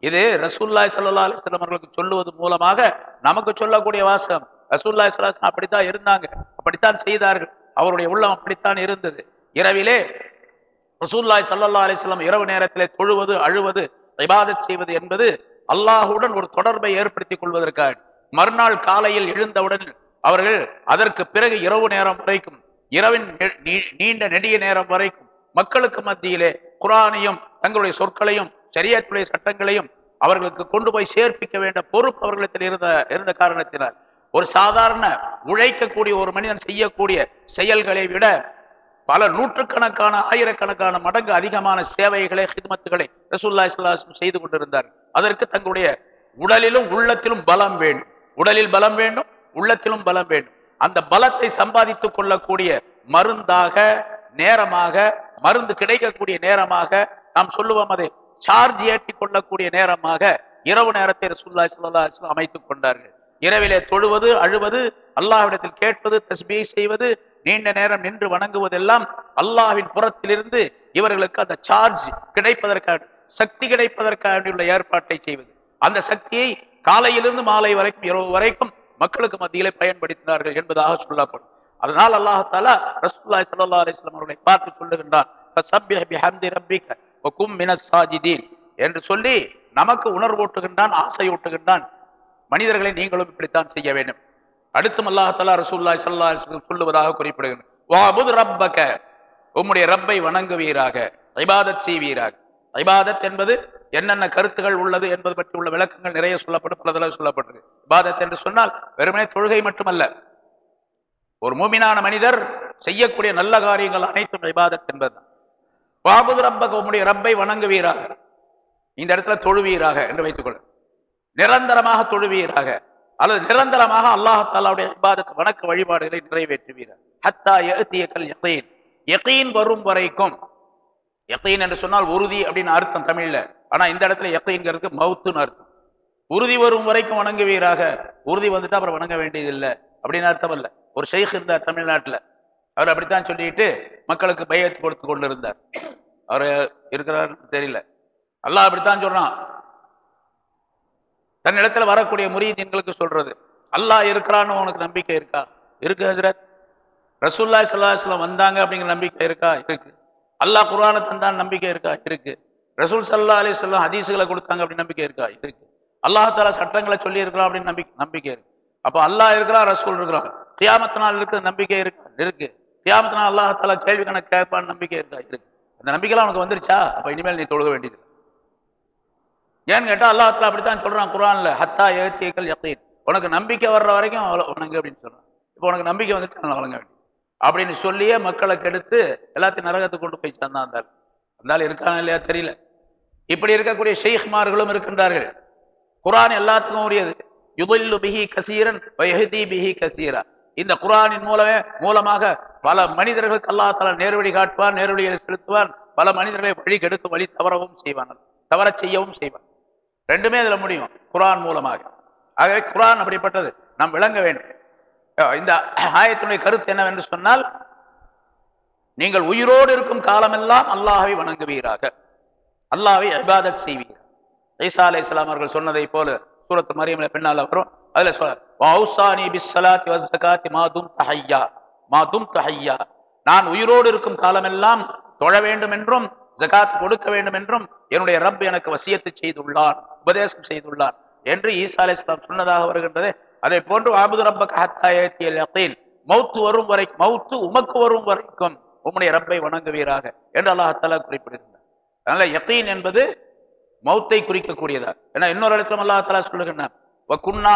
இது ரசூல்லாய் சல்லா அலிஸ்லாம் அவர்களுக்கு சொல்லுவது மூலமாக நமக்கு சொல்லக்கூடிய வாசகம். ரசூல்லாய் சல்லாஹ் அப்படித்தான் இருந்தாங்க. அப்படித்தான் செய்தார்கள். அவருடைய உள்ளம் அப்படித்தான் இருந்தது. இரவிலே ரசூல்லாய் சல்லா அலிஸ்லாம் இரவு நேரத்திலே தொழுவது அழுவது விவாதம் செய்வது என்பது அல்லாஹுடன் ஒரு தொடர்பை ஏற்படுத்திக் கொள்வதற்காக. மறுநாள் காலையில் எழுந்தவுடன் அவர்கள் அதற்கு பிறகு இரவு நேரம் வரைக்கும் இரவின் நீ- நீண்ட நெடிய நேரம் வரைக்கும் மக்களுக்கு மத்தியிலே குரானையும் தங்களுடைய சொற்களையும் சரியத்துடைய சட்டங்களையும் அவர்களுக்கு கொண்டு போய் சேர்ப்பிக்க வேண்டிய பொறுப்பு அவர்களிடத்தில் இருந்த இருந்த காரணத்தினால். ஒரு சாதாரண உழைக்கக்கூடிய ஒரு மனிதன் செய்யக்கூடிய செயல்களை விட பல நூற்றுக்கணக்கான ஆயிரக்கணக்கான மடங்கு அதிகமான சேவைகளை ஹிதமத்துகளை ரசூல்லா இஸ்லாசும் செய்து கொண்டிருந்தார் அதற்கு தங்களுடைய உடலிலும் உள்ளத்திலும் பலம் வேண்டும். உடலில் பலம் வேண்டும் உள்ளத்திலும் பலம் வேண்டும். அந்த பலத்தை சம்பாதித்துக் கொள்ளக்கூடிய மருந்தாக நேரமாக மருந்து கிடைக்கக்கூடிய நேரமாக நாம் சொல்லுவோம் அதை சார்ஜ் ஏற்றி கொள்ளக்கூடிய நேரமாக இரவு நேரத்தை ரசூல்லா ஸல்லல்லாஹு அமைத்துக் கொண்டார்கள். இரவிலே தொழுவது அழுவது அல்லாஹ்விடத்தில் கேட்பது தஸ்பீ செய்வது நீண்ட நேரம் நின்று வணங்குவதெல்லாம் அல்லாஹ்வின் புறத்திலிருந்து இவர்களுக்கு அந்த சார்ஜ் கிடைப்பதற்காக சக்தி கிடைப்பதற்காக உள்ள ஏற்பாட்டை செய்வது. அந்த சக்தியை காலையிலிருந்து மாலை வரைக்கும் இரவு வரைக்கும் மக்களுக்கு மத்தியிலே பயன்படுத்தினார்கள் என்பதாக சொல்லப்படும். அதனால் அல்லாஹ் ரசூல்லாய் சல்லா அலிஸ்லாம் அவர்களை பார்த்து சொல்லுகின்றான் ஃபஸப்பிஹ் பிஹம்தி என்று சொல்லி நமக்கு உணர்வூட்டுகின்றான் ஆசையூட்டுகின்றான் மனிதர்களை நீங்களும் இப்படித்தான் செய்ய வேண்டும். அடுத்தும் அல்லாஹ் ரசூல்லாய் சல்லா சொல்லுவதாக குறிப்பிடுகிறார் வாபுத் ரப்பக உம்முடைய ரப்பை வணங்குவீராக ஐபாதத் செய்வீராக. ஐபாதத் என்பது என்னென்ன கருத்துகள் உள்ளது என்பது பற்றி உள்ள விளக்கங்கள் நிறைய சொல்லப்படும் பல தடவை சொல்லப்பட்டிருக்கு. இபாதத் என்று சொன்னால் வெறுமனே தொழுகை மட்டுமல்ல. ஒரு மூமினான மனிதர் செய்யக்கூடிய நல்ல காரியங்கள் அனைத்தும் இபாதத் என்பதுதான். வாபுத் ரப்பக உம்முடைய ரப்பை வணங்குவீராக. இந்த இடத்துல தொழுவீராக என்று வைத்துக்கொள்ள நிரந்தரமாக தொழுவீராக. அல்லது நிரந்தரமாக அல்லாஹ் தாலாவுடைய இபாதத் வணக்க வழிபாடுகளை நிறைவேற்றுவீராக. ஹத்தா யஅ்தியக்கல் யகீன். யகீன் வரும் வரைக்கும். யகீன் என்று சொன்னால் உறுதி அப்படின்னு அர்த்தம் தமிழ்ல. ஆனா இந்த இடத்துல யகீன்ங்கிறதுக்கு மவுத்துன்னு அர்த்தம். உறுதி வரும் வரைக்கும் வணங்குவீராக. உறுதி வந்துட்டா அப்புறம் வணங்க வேண்டியதில்லை. அப்படின்னு அர்த்தம் இல்ல ஒரு ஷெய்க் இருந்தார் தமிழ்நாட்டுல. அவர் அப்படித்தான் சொல்லிட்டு மக்களுக்கு பயத்து கொடுத்து கொண்டு இருந்தார் அவர் இருக்கிறாருன்னு தெரியல. அல்லாஹ் அப்படித்தான் சொல்றான். தன்னிடத்துல வரக்கூடிய முரீதீன்களுக்கு சொல்றது. அல்லாஹ் இருக்கிறான்னு உனக்கு நம்பிக்கை இருக்கா? இருக்கு ஹசரத் ரசூல்லா சல்லாஹ்லாம் வந்தாங்க அப்படிங்கிற நம்பிக்கை இருக்கா? இருக்கு. அல்லாஹ் குர்ஆனை தந்தான் நம்பிக்கை இருக்கா? இருக்கு. ரசூல் சல்லா அலி சொல்லம் ஹதீஸுகளை கொடுத்தாங்க அப்படின்னு நம்பிக்கை இருக்கா? இருக்கு. அல்லாஹ் சட்டங்களை சொல்லி இருக்கிறான் அப்படின்னு நம்பிக்கை நம்பிக்கை இருக்கு. அப்போ அல்லாஹ் இருக்கிறா ரசூல் இருக்கிறான். தியாமத்தினால் இருக்கிற இருக்கு நம்பிக்கை இருக்கு? இருக்கு. கியாமத்து அல்லாஹால கேள்வி கணக்கு கேட்பான்னு நம்பிக்கை இருக்கா இருக்கு அந்த நம்பிக்கைலாம் உனக்கு வந்துருச்சா? அப்ப இனிமேல் நீ தொழுக வேண்டியது. ஏன்னு கேட்டா அல்லாஹால அப்படித்தான் சொல்றான் குரான்ல ஹத்தா ஏத்தியக்கல் யகீன். உனக்கு நம்பிக்கை வர்ற வரைக்கும் அவள- வணங்கு அப்படின்னு சொல்றான். இப்போ உனக்கு நம்பிக்கை வந்துச்சு நான் வணங்க வேண்டியது. அப்படின்னு சொல்லியே மக்களை கெடுத்து எல்லாத்தையும் நரகத்துக்கு கொண்டு போய் சேர்ந்தான் அந்த இருந்தாலும் இருக்கானா இல்லையா தெரியல. இப்படி இருக்கக்கூடிய ஷெய்ஹ்மார்களும் இருக்கின்றார்கள். குரான் எல்லாத்துக்கும் உரியது. யுதில்லு பிஹி கசீரன் வயஹதி பிஹி கசீரா. இந்த குரானின் மூலமே மூலமாக பல மனிதர்களுக்கு அல்லா தஆலா நேர்வழி காட்டுவான் நேர்வழியை செலுத்துவான் பல மனிதர்களை வழி கெடுத்து வழி தவறவும் செய்வான். தவறச் செய்யவும் செய்வான். ரெண்டுமே இதுல முடியும் குரான் மூலமாக. ஆகவே குரான் அப்படிப்பட்டது நாம் விளங்க வேண்டும். இந்த ஆயத்தினுடைய கருத்து என்னவென்று சொன்னால் நீங்கள் உயிரோடு இருக்கும் காலமெல்லாம் அல்லாஹை வணங்குவீராக. அல்லாஹை அபாதத் செய்வீர்கள். ஈசா அலைஹிஸ்ஸலாம் அவர்கள் சொன்னதை போல சூரத்து மரியமில் பின்னால் வரும் அதுல சொல்ல பிஸ்ஸலாத்தி ஹய்யா நான் உயிரோடு இருக்கும் காலமெல்லாம் தொழ வேண்டும் என்றும் ஜகாத் கொடுக்க வேண்டும் என்றும் என்னுடைய ரப் எனக்கு வசியத்து செய்துள்ளான் உபதேசம் செய்துள்ளான். என்று ஈசா அலைஹிஸ்ஸலாம் சொன்னதாக வருகின்றது. அதை போன்று ஆபுது ரப்பக ஹத்தா மௌத்து வரும் வரை மௌத்து உமக்கு வரும் வரைக்கும் உம்முடைய ரப்பை வணங்குவீராக. என்று அல்லாஹ் குறிப்பிடுகின்றார் அதனால யகீன் என்பது மௌத்தை குறிக்கக்கூடியதா? ஏன்னா இன்னொரு இடத்துல அல்லாஹ் சொல்லுகின்றான் குன்னா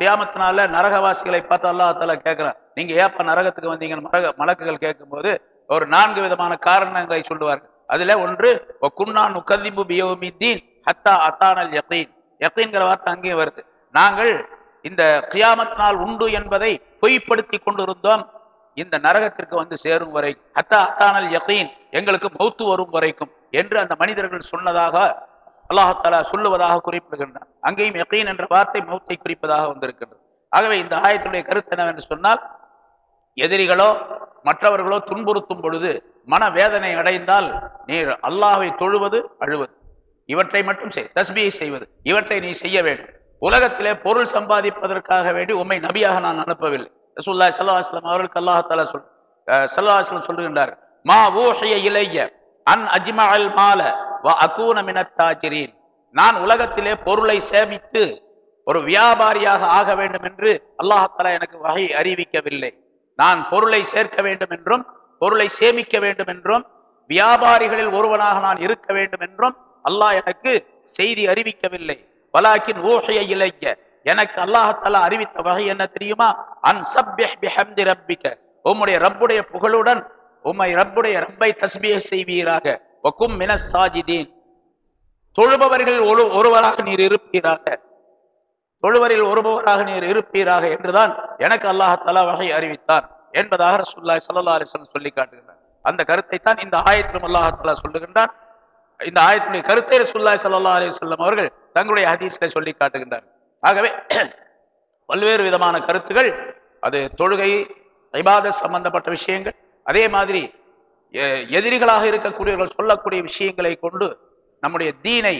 கியாமத்தினால நரகவாசிகளை பார்த்து அல்லாஹ் தஆலா கேட்கிறான் நீங்க ஏப்ப நரகத்துக்கு வந்தீங்க மரக மலக்குகள் கேட்கும்போது ஒரு நான்கு விதமான காரணங்களை சொல்லுவார்கள். அதுல ஒன்று குன்னா நுகதிபு பியோமித்தீன் ஹத்தா அத்தானல் யகீன். யகீன்கிற வார்த்தை அங்கேயும் வருது. நாங்கள் இந்த கியாமத் நாள் உண்டு என்பதை பொய்ப்படுத்தி கொண்டிருந்தோம். இந்த நரகத்திற்கு வந்து சேரும் வரை ஹத்தா அத்தானல் யகீன் எங்களுக்கு மௌத்து வரும் வரைக்கும் என்று அந்த மனிதர்கள் சொன்னதாக அல்லாஹாலா சொல்லுவதாக குறிப்பிடுகின்றான். அங்கேயும் எக்கீன் என்ற வார்த்தை மௌத்தை குறிப்பதாக வந்திருக்கின்றது. ஆகவே இந்த ஆயத்துடைய கருத்து என்னவென்று சொன்னால் எதிரிகளோ மற்றவர்களோ துன்புறுத்தும் பொழுது மன வேதனை அடைந்தால் நீ அல்லாஹை தொழுவது அழுவது. இவற்றை மட்டும் செய் தஸ்பியை செய்வது. இவற்றை நீ செய்ய வேண்டும். உலகத்திலே பொருள் சம்பாதிப்பதற்காக வேண்டி உம்மை நபியாக நான் அனுப்பவில்லை. ரசூலுல்லாஹி ஸல்லல்லாஹு அவர்களுக்கு அல்லாஹ் சொல் அஹ் சொல்லுகின்றார் மா ஊஹிய இலைய அன் அஜ்மஅல் மால வ நான் உலகத்திலே பொருளை சேமித்து ஒரு வியாபாரியாக ஆக வேண்டும் என்று அல்லாஹ் எனக்கு வகை அறிவிக்கவில்லை. நான் பொருளை சேர்க்க வேண்டும் என்றும் பொருளை சேமிக்க வேண்டும் என்றும் வியாபாரிகளில் ஒருவனாக நான் இருக்க வேண்டும் என்றும் அல்லாஹ் எனக்கு செய்தி அறிவிக்கவில்லை. வலாக்கின் ஊஹிய இலைய எனக்கு அல்லாஹத்தலா அறிவித்த வகை என்ன தெரியுமா? அன் சப்பிஹ் ரப்பிக்க. உம்முடைய ரப்புடைய புகழுடன் உம்மை ரப்புடைய ரப்பை தஸ்பிய செய்வீராக. வக்கும் மினஸ் சாஜிதீன். தொழுபவர்கள் ஒரு ஒருவராக நீர் இருப்பீராக. தொழுவரில் ஒருபவராக நீர் இருப்பீராக என்றுதான் எனக்கு அல்லாஹாலா வகை அறிவித்தார் என்பதாக ரசூல்லாய் சல்லா அலைஹி சொல்லி காட்டுகின்றார். அந்த கருத்தை தான் இந்த ஆயத்திலும் அல்லாஹாலா சொல்லுகின்றான். இந்த ஆயத்தினுடைய கருத்தை ரசூல்லாய் சல்லா அலைஹி அவர்கள் தங்களுடைய ஹதீஸில் சொல்லி காட்டுகின்றார். ஆகவே பல்வேறு விதமான கருத்துகள் அது தொழுகை ஐபாத சம்பந்தப்பட்ட விஷயங்கள் அதே மாதிரி எதிரிகளாக இருக்கக்கூடியவர்கள் சொல்லக்கூடிய விஷயங்களை கொண்டு நம்முடைய தீனை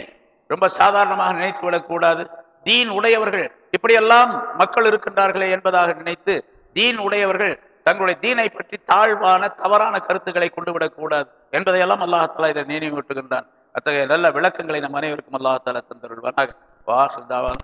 ரொம்ப சாதாரணமாக நினைத்து விடக்கூடாது. தீன் உடையவர்கள் இப்படியெல்லாம் மக்கள் இருக்கின்றார்களே என்பதாக நினைத்து தீன் உடையவர்கள் தங்களுடைய தீனை பற்றி தாழ்வான தவறான கருத்துக்களை கொண்டு விடக்கூடாது என்பதையெல்லாம் அல்லாஹாலா இதை நினைவூட்டுகின்றான். அத்தகைய நல்ல விளக்கங்களை நம் அனைவருக்கும் அல்லாஹாலா தந்தருள்வானாக. வாஹ் தாவான்